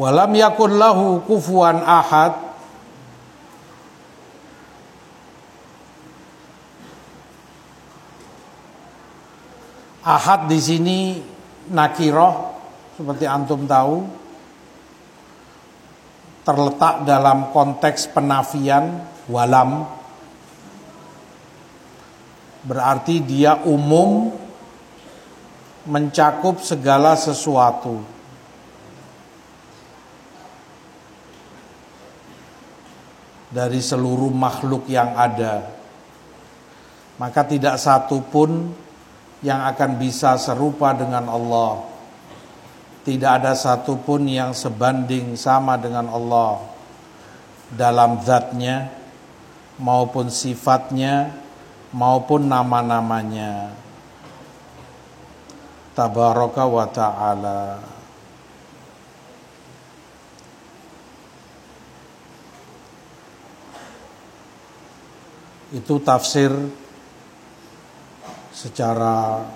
Walam yakun lahu kufuan ahad. Ahad di sini nakiroh seperti antum tahu terletak dalam konteks penafian walam. Berarti dia umum mencakup segala sesuatu dari seluruh makhluk yang ada. Maka tidak satu pun yang akan bisa serupa dengan Allah. Tidak ada satu pun yang sebanding sama dengan Allah dalam zatnya maupun sifatnya maupun nama-namanya. Tabaraka wa ta'ala. Itu tafsir secara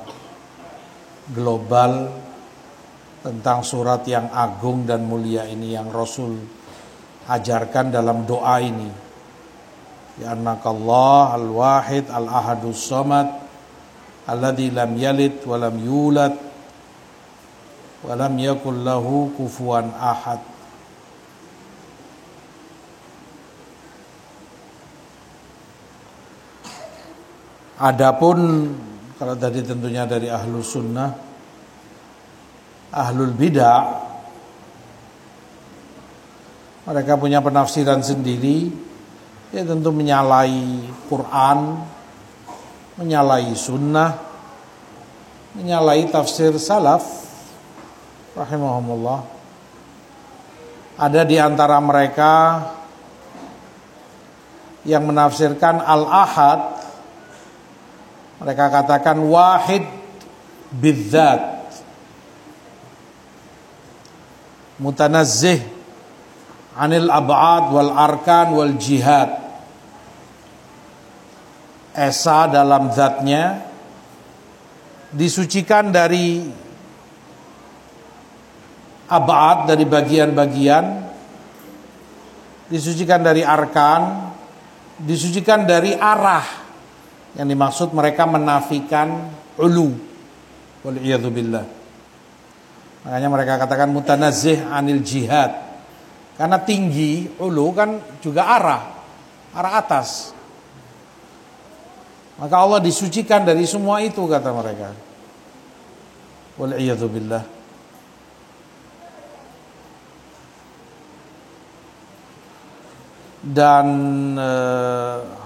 global tentang surat yang agung dan mulia ini yang Rasul ajarkan dalam doa ini. Ya annakallah al-wahid al-ahadus samad alladzi lam yalid wa lam yulad wa lam yakul lahu ahad. Adapun kalau tadi tentunya dari ahlu sunnah, ahlul bidah, mereka punya penafsiran sendiri, ya tentu menyalahi Quran, menyalahi sunnah, menyalahi tafsir salaf, rahimahumullah. Ada di antara mereka yang menafsirkan al-ahad mereka katakan wahid bidzat. Mutanazzih anil ab'ad wal arkan wal jihad. Esa dalam zatnya disucikan dari ab'ad dari bagian-bagian disucikan dari arkan disucikan dari arah yang dimaksud mereka menafikan ulu. Waliyadzubillah. Makanya mereka katakan mutanazih anil jihad. Karena tinggi, ulu kan juga arah. Arah atas. Maka Allah disucikan dari semua itu kata mereka. Waliyadzubillah. Dan uh,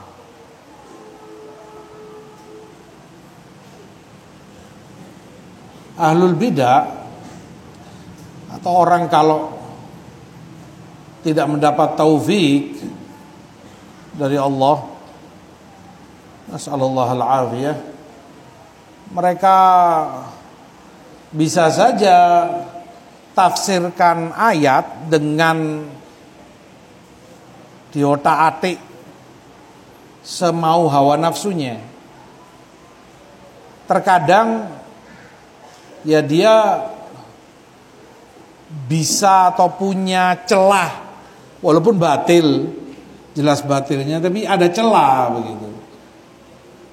ahlul bidah atau orang kalau tidak mendapat taufik dari Allah Nasallallahu al-afiyah mereka bisa saja tafsirkan ayat dengan diotak-atik semau hawa nafsunya. Terkadang ya dia bisa atau punya celah walaupun batil jelas batilnya tapi ada celah begitu.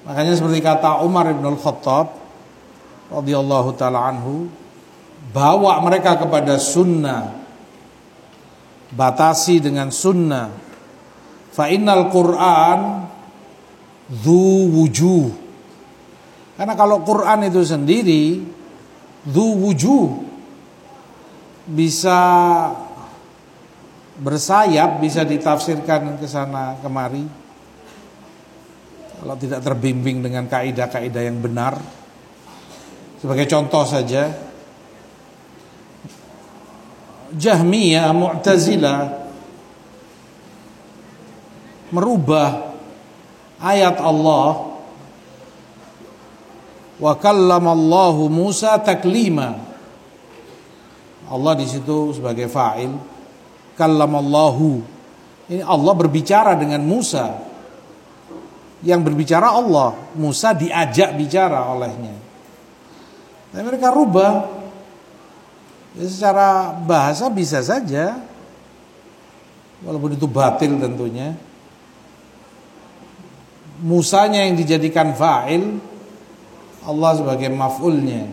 Makanya seperti kata Umar bin Al-Khattab radhiyallahu taala anhu bawa mereka kepada sunnah batasi dengan sunnah. Fa innal quran dhu wujuh. Karena kalau Quran itu sendiri dhu wujuh bisa bersayap bisa ditafsirkan ke sana kemari. Kalau tidak terbimbing dengan kaidah-kaidah yang benar. Sebagai contoh saja. Jahmiyah Mu'tazilah merubah ayat Allah wa kallamallahu Musa taklima. Allah di situ sebagai fa'il. Kallamallahu. Ini Allah berbicara dengan Musa. Yang berbicara Allah. Musa diajak bicara olehnya. Tapi mereka rubah. Ya, secara bahasa bisa saja. Walaupun itu batil tentunya. Musanya yang dijadikan fa'il Allah sebagai maf'ulnya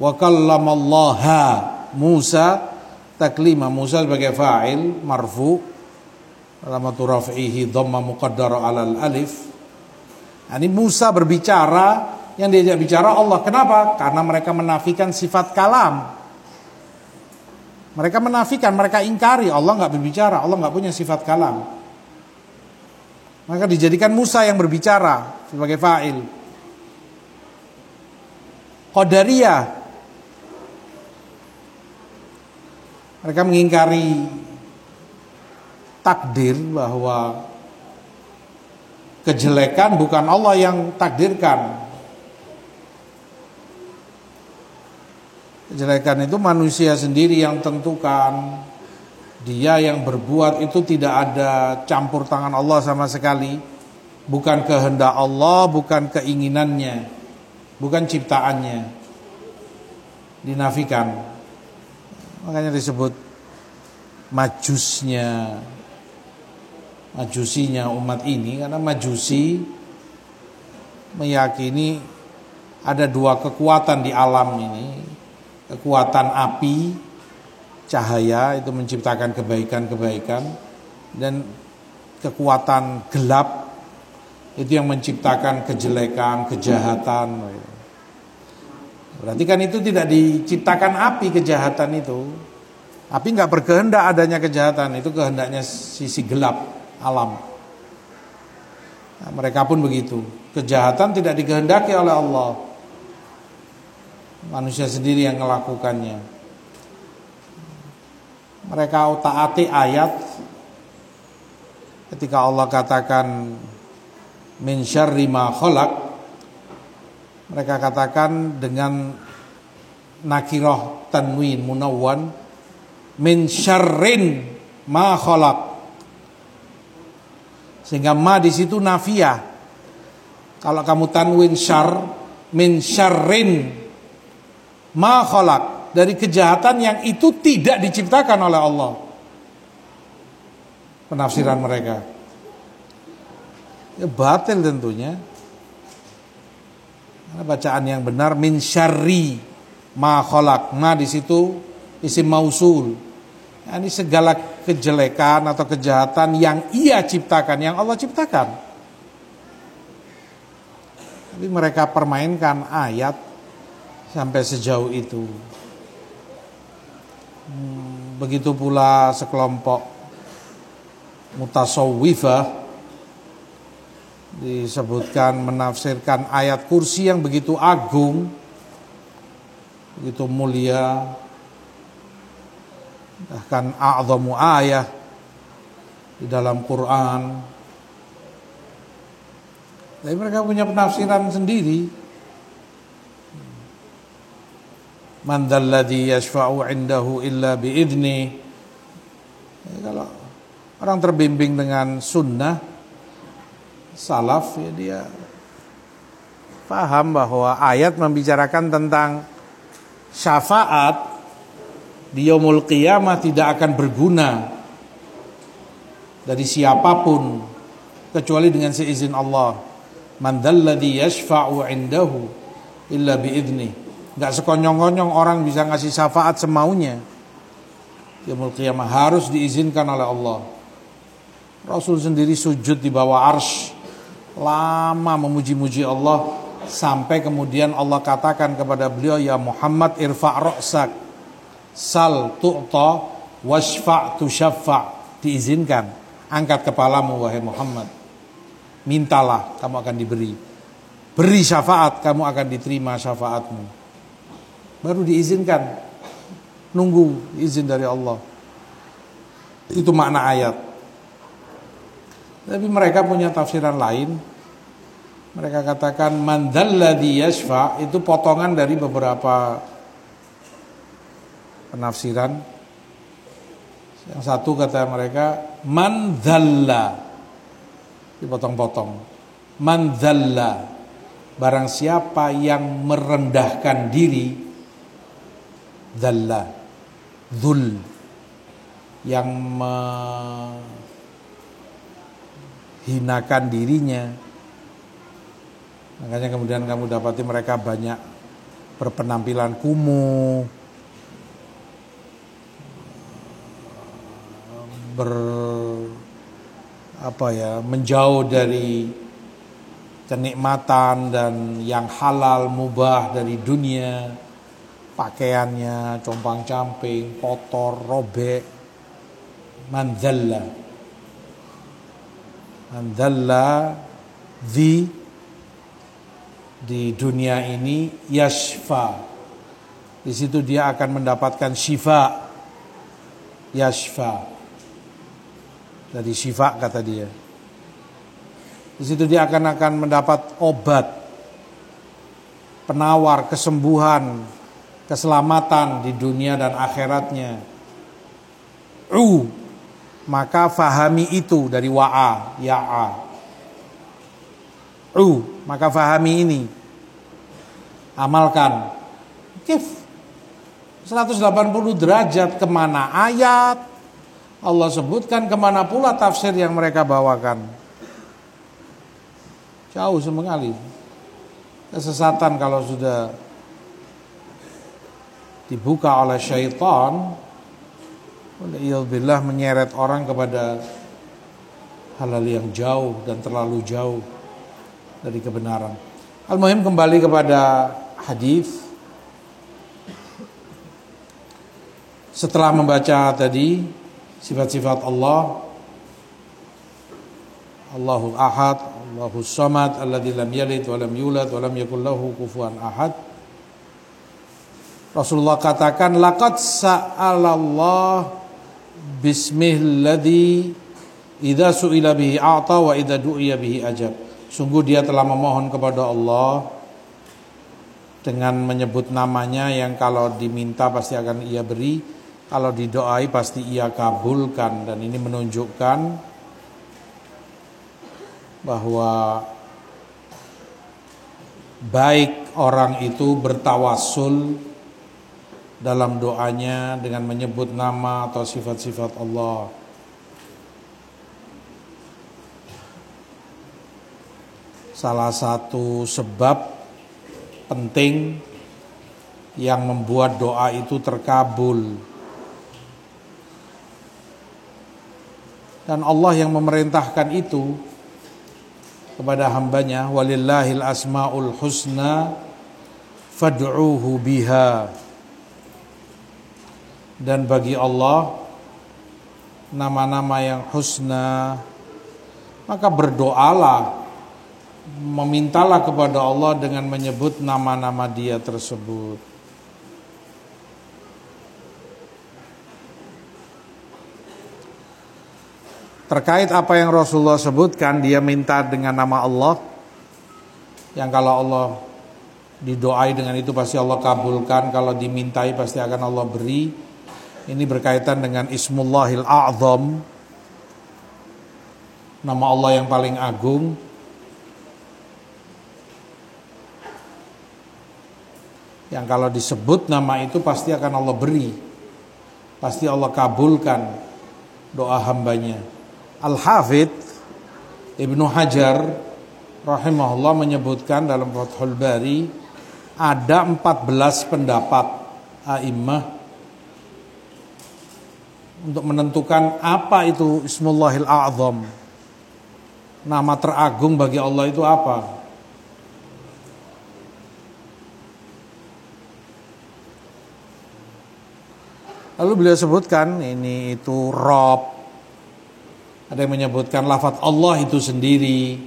wa kallamallaha Musa taklima Musa sebagai fa'il marfu alamatu raf'ihi dhamma muqaddara alal alif ini Musa berbicara yang diajak bicara Allah. Kenapa? Karena mereka menafikan sifat kalam. Mereka menafikan, mereka ingkari Allah nggak berbicara, Allah nggak punya sifat kalam. Maka dijadikan Musa yang berbicara sebagai fa'il. Qadariyah Mereka mengingkari takdir bahwa kejelekan bukan Allah yang takdirkan, Kejelekan itu manusia sendiri yang tentukan. Dia yang berbuat itu tidak ada campur tangan Allah sama sekali. Bukan kehendak Allah, bukan keinginannya, bukan ciptaannya. Dinafikan. Makanya disebut majusnya majusinya umat ini karena majusi meyakini ada dua kekuatan di alam ini kekuatan api cahaya itu menciptakan kebaikan-kebaikan dan kekuatan gelap itu yang menciptakan kejelekan, kejahatan. Berarti kan itu tidak diciptakan api kejahatan itu. Api nggak berkehendak adanya kejahatan, itu kehendaknya sisi gelap alam. Nah, mereka pun begitu. Kejahatan tidak dikehendaki oleh Allah manusia sendiri yang melakukannya. Mereka taati ayat ketika Allah katakan min syarri ma khalaq mereka katakan dengan nakirah tanwin munawwan min syarrin ma khalaq sehingga ma di situ nafiyah kalau kamu tanwin syar min syarrin ma khalaq dari kejahatan yang itu tidak diciptakan oleh Allah. Penafsiran mereka. Ya, batil tentunya. Karena bacaan yang benar min syarri ma khalaq. Ma di situ isim mausul. Ini segala kejelekan atau kejahatan yang ia ciptakan, yang Allah ciptakan. Tapi mereka permainkan ayat sampai sejauh itu. Hmm, begitu pula sekelompok mutasawwifah disebutkan menafsirkan ayat kursi yang begitu agung, begitu mulia, bahkan a'zamu ayah di dalam Quran. Tapi mereka punya penafsiran sendiri. man dzalladzi yashfa'u 'indahu illa biidni ya, kalau orang terbimbing dengan sunnah salaf ya dia paham bahwa ayat membicarakan tentang syafaat di yaumul qiyamah tidak akan berguna dari siapa pun kecuali dengan seizin Allah man dzalladzi yashfa'u 'indahu illa biidni. Enggak sekonyong-konyong orang bisa ngasih syafaat semaunya. Yaumul qiyamah harus diizinkan oleh Allah. Rasul sendiri sujud di bawah arsh lama memuji-muji Allah sampai kemudian Allah katakan kepada beliau ya Muhammad irfa' ra'sak sal tu'ta wasfa' tusyaffa' diizinkan. Angkat kepalamu wahai Muhammad. Mintalah kamu akan diberi. Beri syafaat kamu akan diterima syafaatmu. Baru diizinkan. Nunggu izin dari Allah. Itu makna ayat. Tapi mereka punya tafsiran lain mereka katakan mandalladhi yashfa itu potongan dari beberapa penafsiran. Yang satu kata mereka mandalla dipotong-potong. Mandalla barang siapa yang merendahkan diri dalla dhul yang menghinakan dirinya Makanya kemudian kamu dapati mereka banyak berpenampilan kumuh, ber apa ya menjauh dari kenikmatan dan yang halal mubah dari dunia. Pakaiannya compang camping kotor robek. Mandalla mandalla di di dunia ini yashfa. Di situ dia akan mendapatkan syifa. Yashfa. Dari syifa kata dia. Di situ dia akan akan mendapat obat penawar kesembuhan, keselamatan di dunia dan akhiratnya. U maka fahami itu dari wa'a, ya'a u maka fahami ini. Amalkan. Kif. 180 derajat ke mana ayat? Allah sebutkan ke mana pula tafsir yang mereka bawakan. Jauh sekali. Kesesatan kalau sudah dibuka oleh syaitan. Billah menyeret orang kepada hal-hal yang jauh dan terlalu jauh dari kebenaran. Al-Muhim kembali kepada hadis. Setelah membaca tadi sifat-sifat Allah, Allahu Ahad, Allahu Samad, alladzi lam yalid wa lam yulad wa lam yakul lahu kufuwan ahad. Rasulullah katakan laqad sa'alallah bismilladzi idza su'ila bihi a'ta wa idza du'iya bihi ajab. Sungguh dia telah memohon kepada Allah dengan menyebut namanya yang kalau diminta pasti akan ia beri, kalau didoai pasti ia kabulkan dan ini menunjukkan bahwa baik orang itu bertawasul dalam doanya dengan menyebut nama atau sifat-sifat Allah. Salah satu sebab penting yang membuat doa itu terkabul. Dan Allah yang memerintahkan itu kepada hambanya walillahil asmaul husna fad'uhu biha dan bagi Allah nama-nama yang husna maka berdoalah memintalah kepada Allah dengan menyebut nama-nama dia tersebut. Terkait apa yang Rasulullah sebutkan, dia minta dengan nama Allah. Yang kalau Allah didoai dengan itu pasti Allah kabulkan, kalau dimintai pasti akan Allah beri. Ini berkaitan dengan Ismullahil A'zam. Nama Allah yang paling agung yang kalau disebut nama itu pasti akan Allah beri pasti Allah kabulkan doa hambanya Al-Hafidh Ibnu Hajar rahimahullah menyebutkan dalam Fathul Bari ada 14 pendapat a'immah untuk menentukan apa itu Ismullahil A'zam. Nama teragung bagi Allah itu apa? Lalu beliau sebutkan ini itu Rob. Ada yang menyebutkan lafat Allah itu sendiri.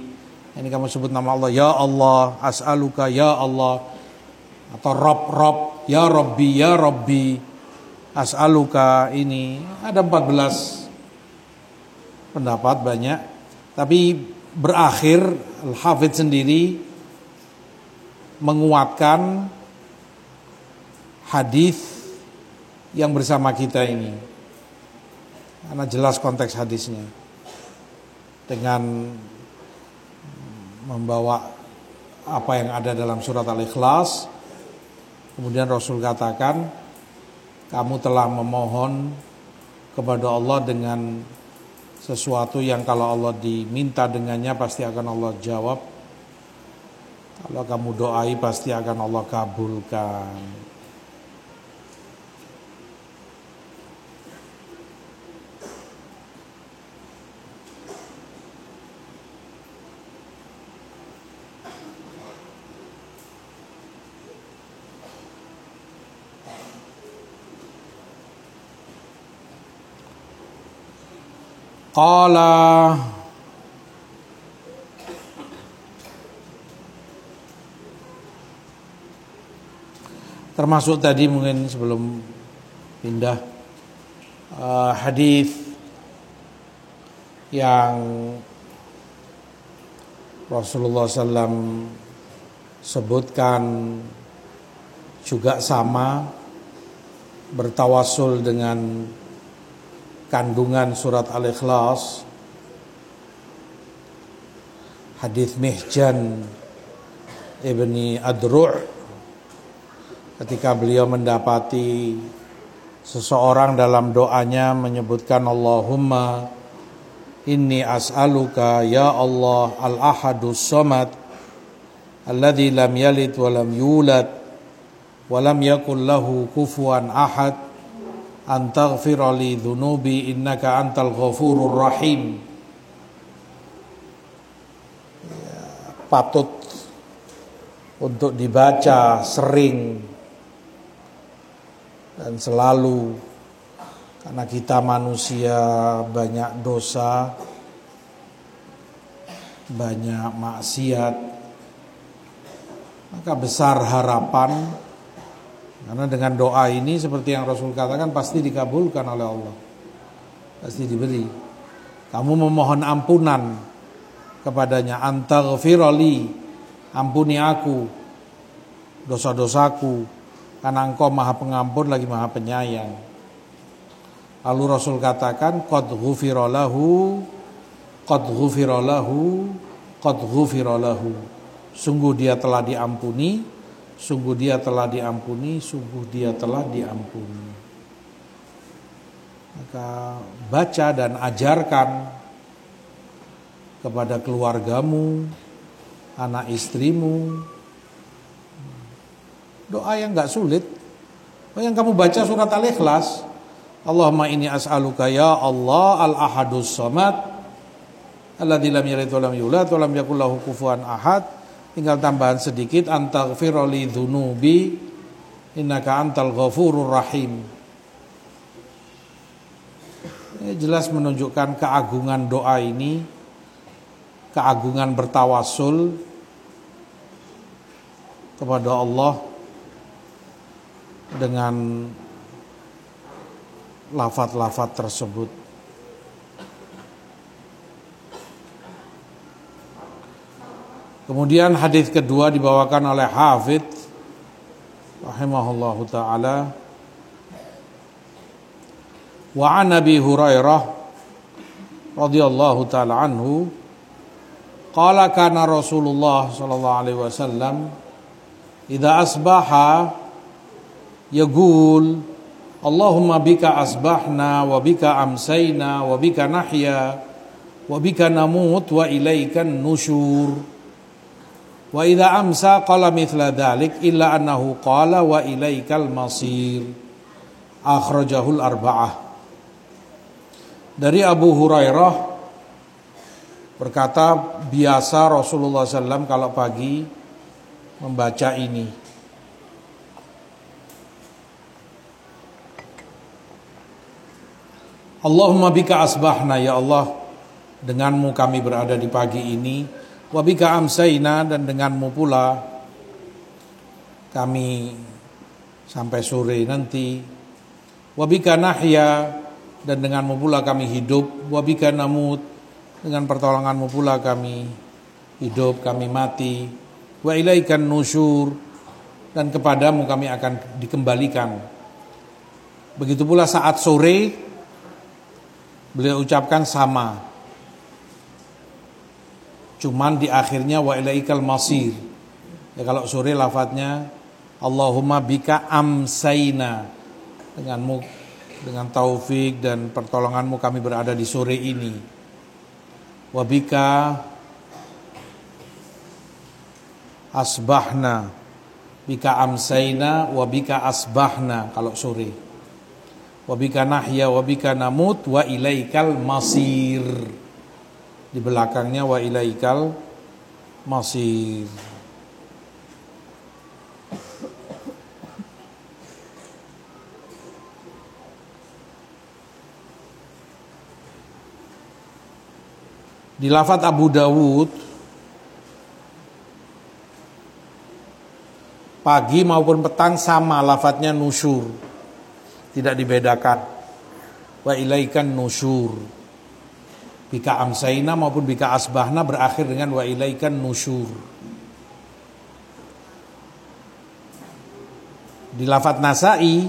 Ini kamu sebut nama Allah, ya Allah, as'aluka ya Allah. Atau Rob Rob, ya Robbi, ya Robbi. As'aluka ini ada 14 pendapat banyak. Tapi berakhir Al-Hafidh sendiri menguatkan hadis yang bersama kita ini. Karena jelas konteks hadisnya. Dengan membawa apa yang ada dalam surat Al-Ikhlas. Kemudian Rasul katakan, kamu telah memohon kepada Allah dengan sesuatu yang kalau Allah diminta dengannya pasti akan Allah jawab. Kalau kamu doai pasti akan Allah kabulkan. Qala. Termasuk tadi mungkin sebelum pindah uh, hadis yang Rasulullah SAW sebutkan juga sama bertawasul dengan kandungan surat Al-Ikhlas hadis Mihjan ibni Adru' ketika beliau mendapati seseorang dalam doanya menyebutkan Allahumma inni as'aluka ya Allah al-ahadus samad alladhi lam yalid wa lam yulad wa lam yakul lahu kufuwan ahad antaghfira li dhunubi innaka antal ghafurur rahim. Ya, patut untuk dibaca sering dan selalu. Karena kita manusia banyak dosa banyak maksiat maka besar harapan karena dengan doa ini seperti yang Rasul katakan pasti dikabulkan oleh Allah. Pasti diberi. Kamu memohon ampunan kepadanya. Antaghfirali. Ampuni aku. Dosa-dosaku. Karena engkau maha pengampun lagi maha penyayang. Lalu Rasul katakan. Qad ghufirolahu. Qad ghufirolahu. Qad ghufirolahu. Sungguh dia telah diampuni Sungguh dia telah diampuni, sungguh dia telah diampuni. Maka baca dan ajarkan kepada keluargamu, anak istrimu. Doa yang gak sulit. Oh, yang kamu baca surat Al-Ikhlas. Allahumma ini as'aluka ya Allah al-ahadus samad. Alladzi lam yalid wa lam yulad wa lam yakul lahu ahad Tinggal tambahan sedikit antaghfirli dzunubi innaka antal ghafurur rahim. Ini jelas menunjukkan keagungan doa ini, keagungan bertawasul kepada Allah dengan lafat-lafat tersebut. Kemudian hadis kedua dibawakan oleh Hafid rahimahullahu taala. Wa an Nabi Hurairah radhiyallahu taala anhu qala kana Rasulullah sallallahu alaihi wasallam idza asbaha yaqul Allahumma bika asbahna wa bika amsayna wa bika nahya wa bika namut wa ilaikan nusyur Wa idza amsa qala mithla dzalik illa annahu qala wa ilaikal masir. Akhrajahul arba'ah. Dari Abu Hurairah berkata biasa Rasulullah SAW kalau pagi membaca ini. Allahumma bika asbahna ya Allah denganmu kami berada di pagi ini Wabika amsaina dan denganmu pula kami sampai sore nanti. Wabika nahya dan denganmu pula kami hidup. Wabika namut dengan pertolonganmu pula kami hidup, kami mati. Wa ilaikan nusyur dan kepadamu kami akan dikembalikan. Begitu pula saat sore beliau ucapkan sama Cuman di akhirnya wa ilaikal masir. Ya kalau sore lafadznya Allahumma bika amsaina. Denganmu dengan taufik dan pertolonganmu kami berada di sore ini. Wabika asbahna bika amsaina wabika asbahna kalau sore wabika nahya wabika namut wa ilaikal masir di belakangnya wa ilaikal masir. Di lafat Abu Dawud Pagi maupun petang sama lafadznya nusur. Tidak dibedakan. Wa ilaikan nusur Bika amsaina maupun bika asbahna berakhir dengan wa ilaikan nusyur. Di lafat nasai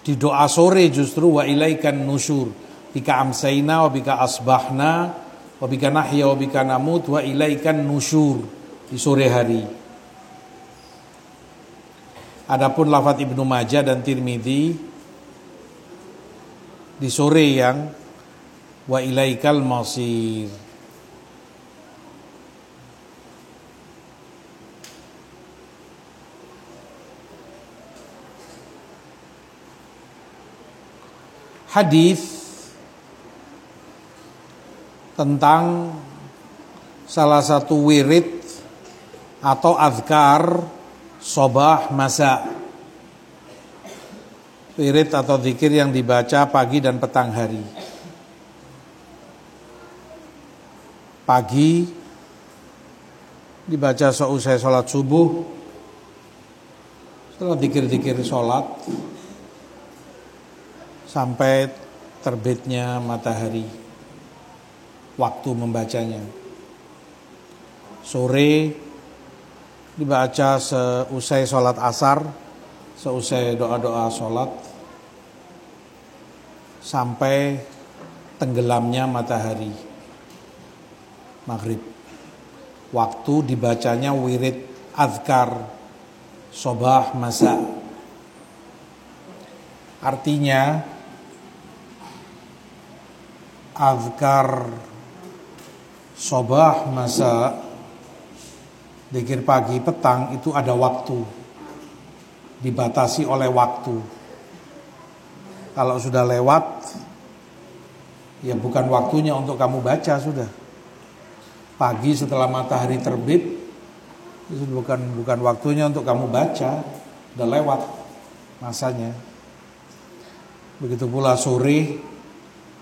di doa sore justru wa ilaikan nusyur. Bika amsaina wa bika asbahna wa bika nahya wa bika namut wa ilaikan nusyur di sore hari. Adapun lafat Ibnu Majah dan Tirmidzi di sore yang wa ilaikal masir. Hadis tentang salah satu wirid atau azkar sobah masa. Wirid atau zikir yang dibaca pagi dan petang hari pagi. Dibaca seusai sholat subuh. Setelah dikir-dikir sholat sampai terbitnya matahari waktu membacanya. Sore dibaca seusai sholat asar seusai doa-doa sholat sampai tenggelamnya matahari maghrib. Waktu dibacanya wirid azkar sobah masa. Artinya azkar sobah masa dikir pagi petang itu ada waktu dibatasi oleh waktu kalau sudah lewat ya bukan waktunya untuk kamu baca sudah pagi setelah matahari terbit itu bukan bukan waktunya untuk kamu baca. Udah lewat masanya. Begitu pula sore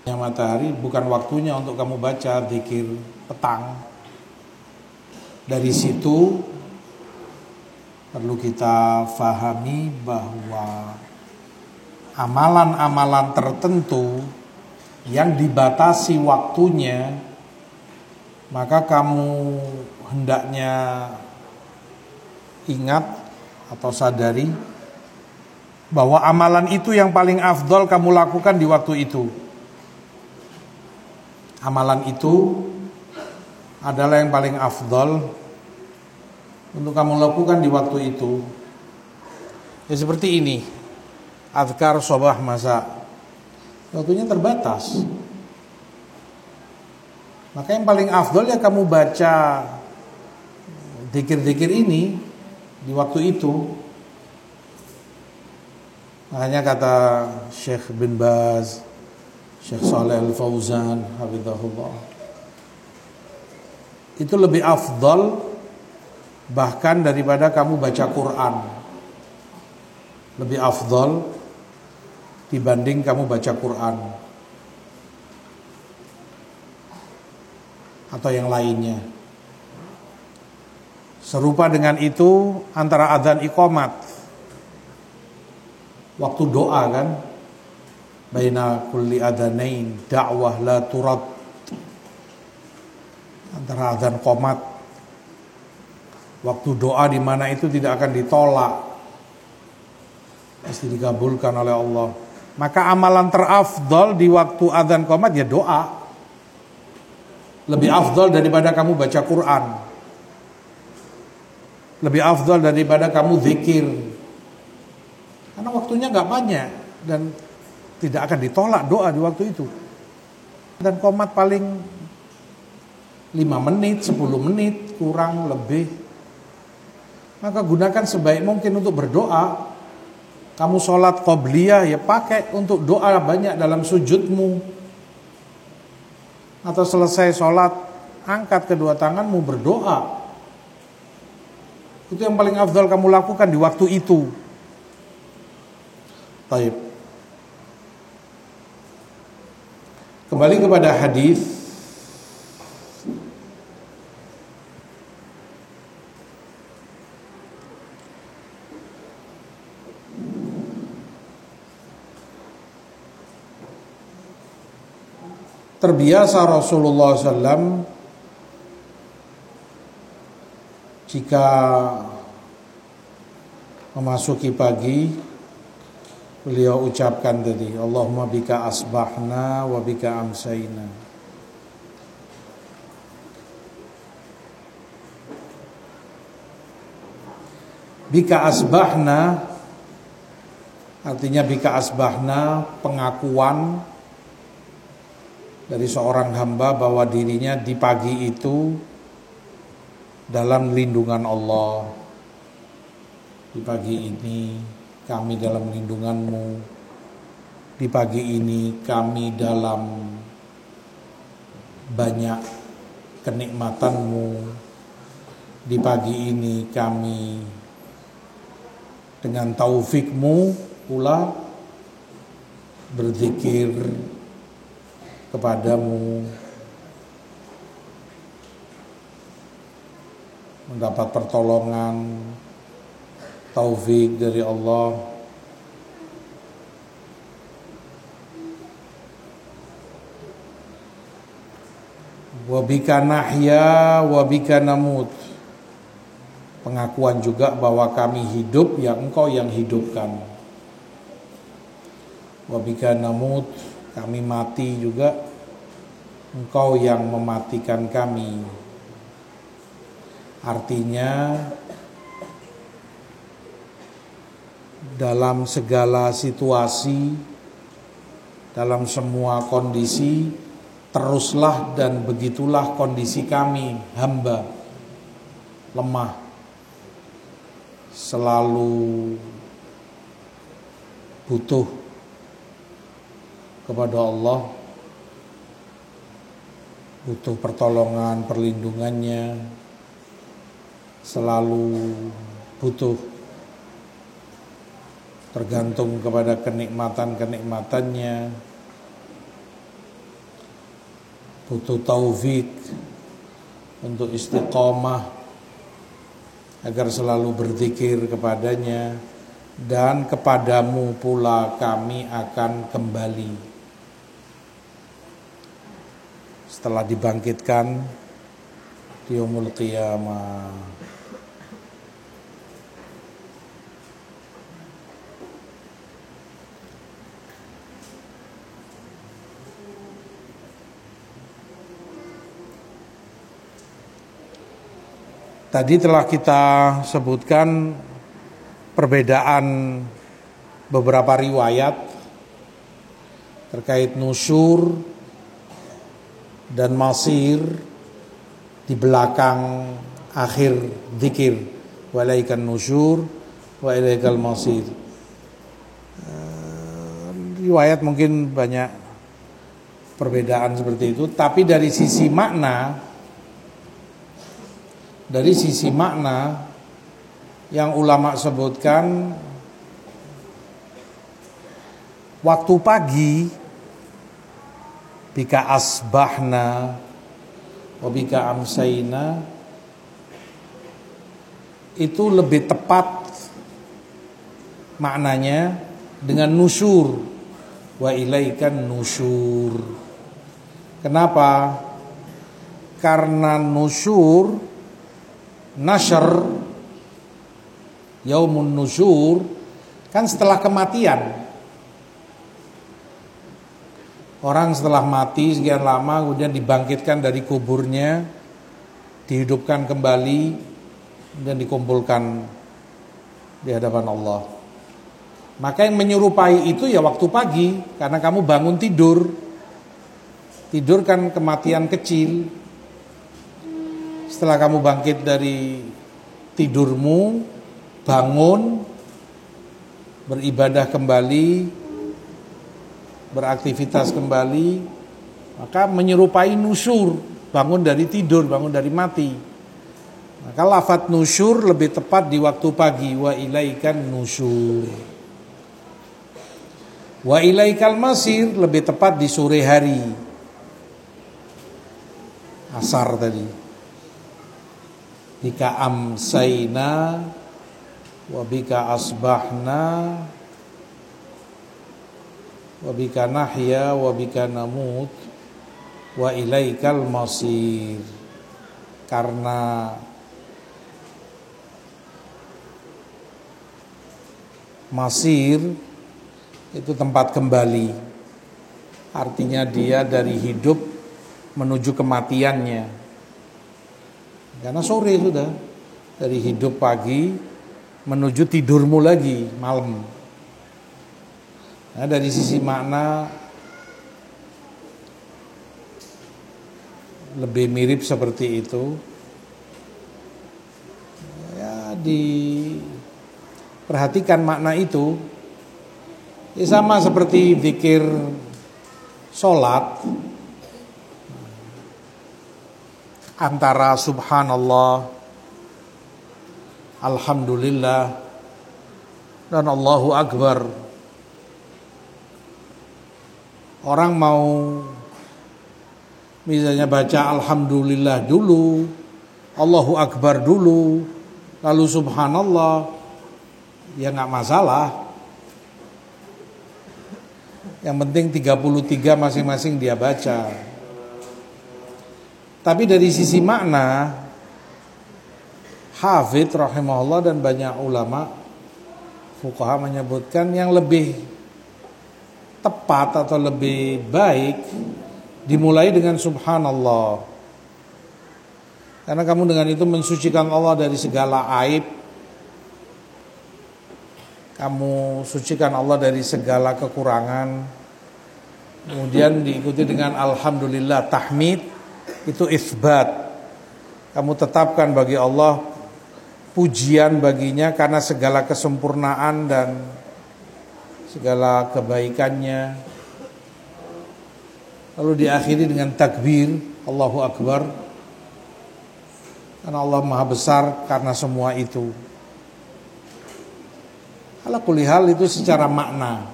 yang matahari bukan waktunya untuk kamu baca zikir petang. Dari situ perlu kita fahami bahwa amalan-amalan tertentu yang dibatasi waktunya maka kamu hendaknya ingat atau sadari bahwa amalan itu yang paling afdol kamu lakukan di waktu itu. Amalan itu adalah yang paling afdol untuk kamu lakukan di waktu itu. Ya seperti ini. Azkar sobah masa. Waktunya terbatas. Maka yang paling afdol ya kamu baca dikir-dikir ini di waktu itu makanya kata Syekh bin Baz Syekh Saleh Al-Fauzan Habibullah itu lebih afdal bahkan daripada kamu baca Quran. Lebih afdal dibanding kamu baca Quran atau yang lainnya. Serupa dengan itu antara adzan iqamat waktu doa kan baina kulli adanain dakwah la turad antara adzan qomat waktu doa di mana itu tidak akan ditolak pasti dikabulkan oleh Allah. Maka amalan terafdol di waktu adzan qomat ya doa lebih afdol daripada kamu baca Quran lebih afdol daripada kamu zikir karena waktunya nggak banyak dan tidak akan ditolak doa di waktu itu. Dan komat paling 5 menit, 10 menit, kurang lebih. Maka gunakan sebaik mungkin untuk berdoa. Kamu sholat qobliyah ya pakai untuk doa banyak dalam sujudmu. Atau selesai sholat, angkat kedua tanganmu berdoa. Itu yang paling afdal kamu lakukan di waktu itu. Taib. Kembali kepada hadis terbiasa Rasulullah SAW jika memasuki pagi beliau ucapkan tadi Allahumma bika asbahna wa bika amsayna. Bika asbahna artinya bika asbahna pengakuan dari seorang hamba bahwa dirinya di pagi itu dalam lindungan Allah. Di pagi ini kami dalam lindunganmu. Di pagi ini kami dalam banyak kenikmatanmu. Di pagi ini kami dengan taufikmu pula berzikir kepadamu. Mendapat pertolongan taufik dari Allah. Wabika nahya wabika namut. Pengakuan juga bahwa kami hidup yang engkau yang hidupkan. Wabika namut kami mati juga engkau yang mematikan kami. Artinya dalam segala situasi, dalam semua kondisi, teruslah dan begitulah kondisi kami, hamba, lemah, selalu butuh kepada Allah, butuh pertolongan, perlindungannya, selalu butuh. Tergantung kepada kenikmatan-kenikmatannya. Butuh taufik untuk istiqomah agar selalu berzikir kepadanya. Dan kepadamu pula kami akan kembali setelah dibangkitkan di umul qiyamah Tadi telah kita sebutkan perbedaan beberapa riwayat terkait nusur dan masir di belakang akhir zikir. Walaikan nusyur wa ilaikal masir. Eh, riwayat mungkin banyak perbedaan seperti itu. Tapi dari sisi makna dari sisi makna yang ulama sebutkan waktu pagi bika asbahna wabika amsaina itu lebih tepat maknanya dengan nusur wa ilaikan nusur kenapa? Karena nusur nasr yaumun nusur kan setelah kematian Orang setelah mati sekian lama kemudian dibangkitkan dari kuburnya, dihidupkan kembali dan dikumpulkan di hadapan Allah. Maka yang menyerupai itu ya waktu pagi karena kamu bangun tidur. Tidur kan kematian kecil. Setelah kamu bangkit dari tidurmu, bangun beribadah kembali, beraktivitas kembali maka menyerupai nusur bangun dari tidur bangun dari mati. Maka lafat nusur lebih tepat di waktu pagi. Wa ilaikan nusur. Wa ilaikal masir lebih tepat di sore hari. Asar tadi. Bika amsaina wa bika asbahna wa bika nahya wa bika namut wa ilaikal masir. Karena masir itu tempat kembali. Artinya dia dari hidup menuju kematiannya. Karena sore sudah dari hidup pagi menuju tidurmu lagi malam Nah, dari sisi makna lebih mirip seperti itu. Ya, diperhatikan makna itu. Ya, sama seperti zikir sholat antara subhanallah alhamdulillah dan Allahu akbar Orang mau misalnya baca alhamdulillah dulu, Allahu akbar dulu, lalu subhanallah, ya nggak masalah. Yang penting 33 masing-masing dia baca. Tapi dari sisi makna Hafid rahimahullah dan banyak ulama fuqaha menyebutkan yang lebih tepat atau lebih baik dimulai dengan subhanallah. Karena kamu dengan itu mensucikan Allah dari segala aib. Kamu sucikan Allah dari segala kekurangan. Kemudian diikuti dengan alhamdulillah tahmid itu isbat. Kamu tetapkan bagi Allah pujian baginya karena segala kesempurnaan dan segala kebaikannya. Lalu diakhiri dengan takbir Allahu Akbar. Karena Allah Maha Besar karena semua itu. Ala kulihal itu secara makna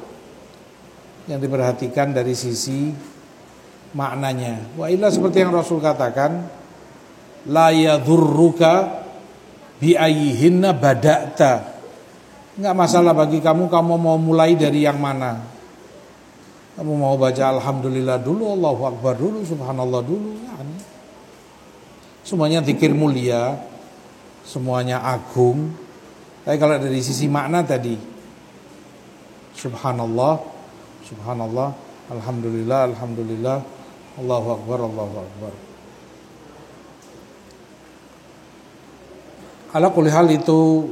yang diperhatikan dari sisi maknanya. Wa illa seperti yang Rasul katakan, la yadhurruka bi ayyihinna bada'ta Enggak masalah bagi kamu kamu mau mulai dari yang mana. Kamu mau baca alhamdulillah dulu, Allahu akbar dulu, subhanallah dulu, ya. Semuanya zikir mulia, semuanya agung. Tapi kalau dari sisi makna tadi subhanallah, subhanallah, alhamdulillah, alhamdulillah, Allahu akbar, Allahu akbar. Ala kulihal itu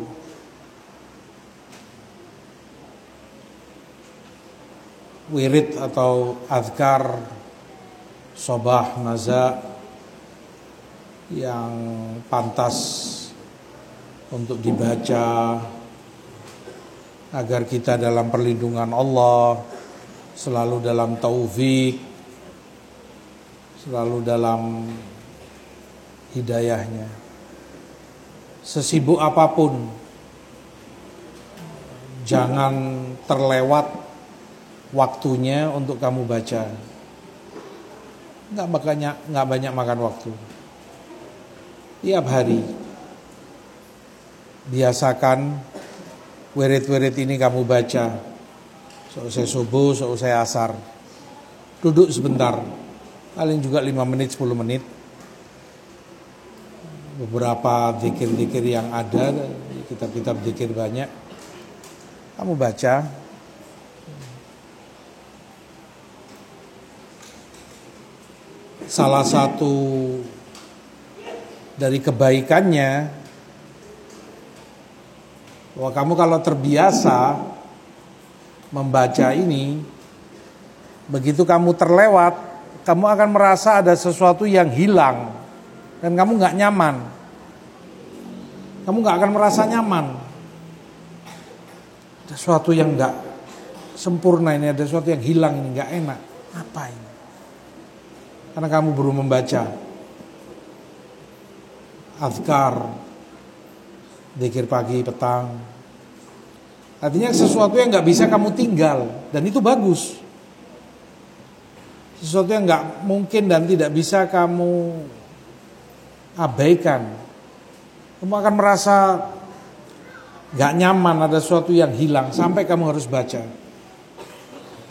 wirid atau azkar sobah maza yang pantas untuk dibaca agar kita dalam perlindungan Allah selalu dalam taufik selalu dalam hidayahnya. Sesibuk apa pun jangan terlewat waktunya untuk kamu baca. Nggak banyak nggak banyak makan waktu. Tiap hari. Biasakan wirid-wirid ini kamu baca. Selesai subuh selesai asar. Duduk sebentar. Paling juga 5 menit 10 menit. Beberapa zikir-zikir yang ada kitab-kitab zikir banyak. Kamu baca salah satu dari kebaikannya bahwa kamu kalau terbiasa membaca ini, begitu kamu terlewat, kamu akan merasa ada sesuatu yang hilang dan kamu nggak nyaman. Kamu nggak akan merasa nyaman. Ada sesuatu yang nggak sempurna ini, ada sesuatu yang hilang ini nggak enak. Apa ini? Karena kamu baru membaca azkar, Dikir pagi, petang. Artinya sesuatu yang nggak bisa kamu tinggal dan itu bagus. Sesuatu yang nggak mungkin dan tidak bisa kamu abaikan. Kamu akan merasa nggak nyaman ada sesuatu yang hilang sampai kamu harus baca.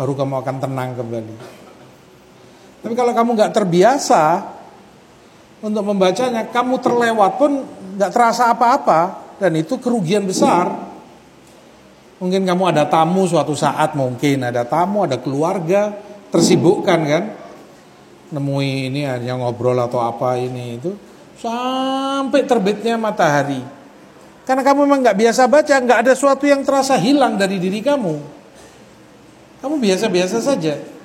Baru kamu akan tenang kembali. Tapi kalau kamu nggak terbiasa untuk membacanya, kamu terlewat pun nggak terasa apa-apa dan itu kerugian besar. Mungkin kamu ada tamu suatu saat mungkin ada tamu, ada keluarga, tersibukkan kan. Nemui ini hanya ngobrol atau apa ini itu sampai terbitnya matahari. Karena kamu memang nggak biasa baca, nggak ada sesuatu yang terasa hilang dari diri kamu. Kamu biasa-biasa saja.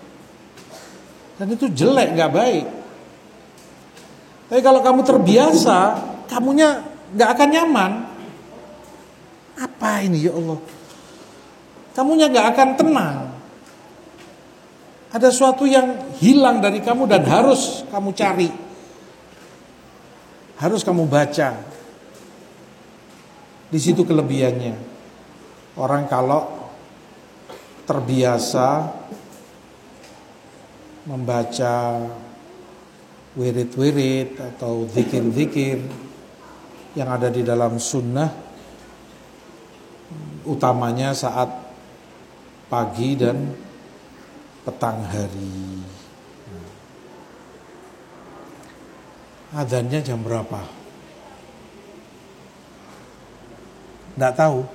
Dan itu jelek, nggak baik. Tapi kalau kamu terbiasa, kamunya nggak akan nyaman. Apa ini ya Allah? Kamunya gak akan tenang. Ada sesuatu yang hilang dari kamu dan harus kamu cari. Harus kamu baca. Di situ kelebihannya. Orang kalau terbiasa membaca wirid-wirid atau zikir-zikir yang ada di dalam sunnah utamanya saat pagi dan petang hari. Adanya jam berapa? Tidak tahu.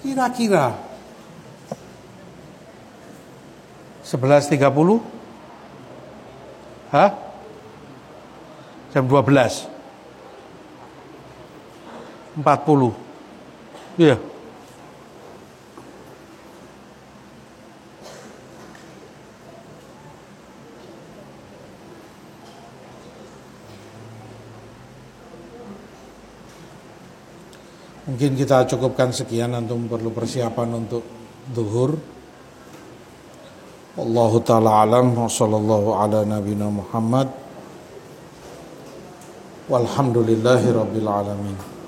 Kira-kira 11.30? Hah? Jam 12? 40? Iya. Mungkin kita cukupkan sekian antum perlu persiapan untuk zuhur. Allah taala alam wa sallallahu ala nabiyina Muhammad. Walhamdulillahi rabbil alamin.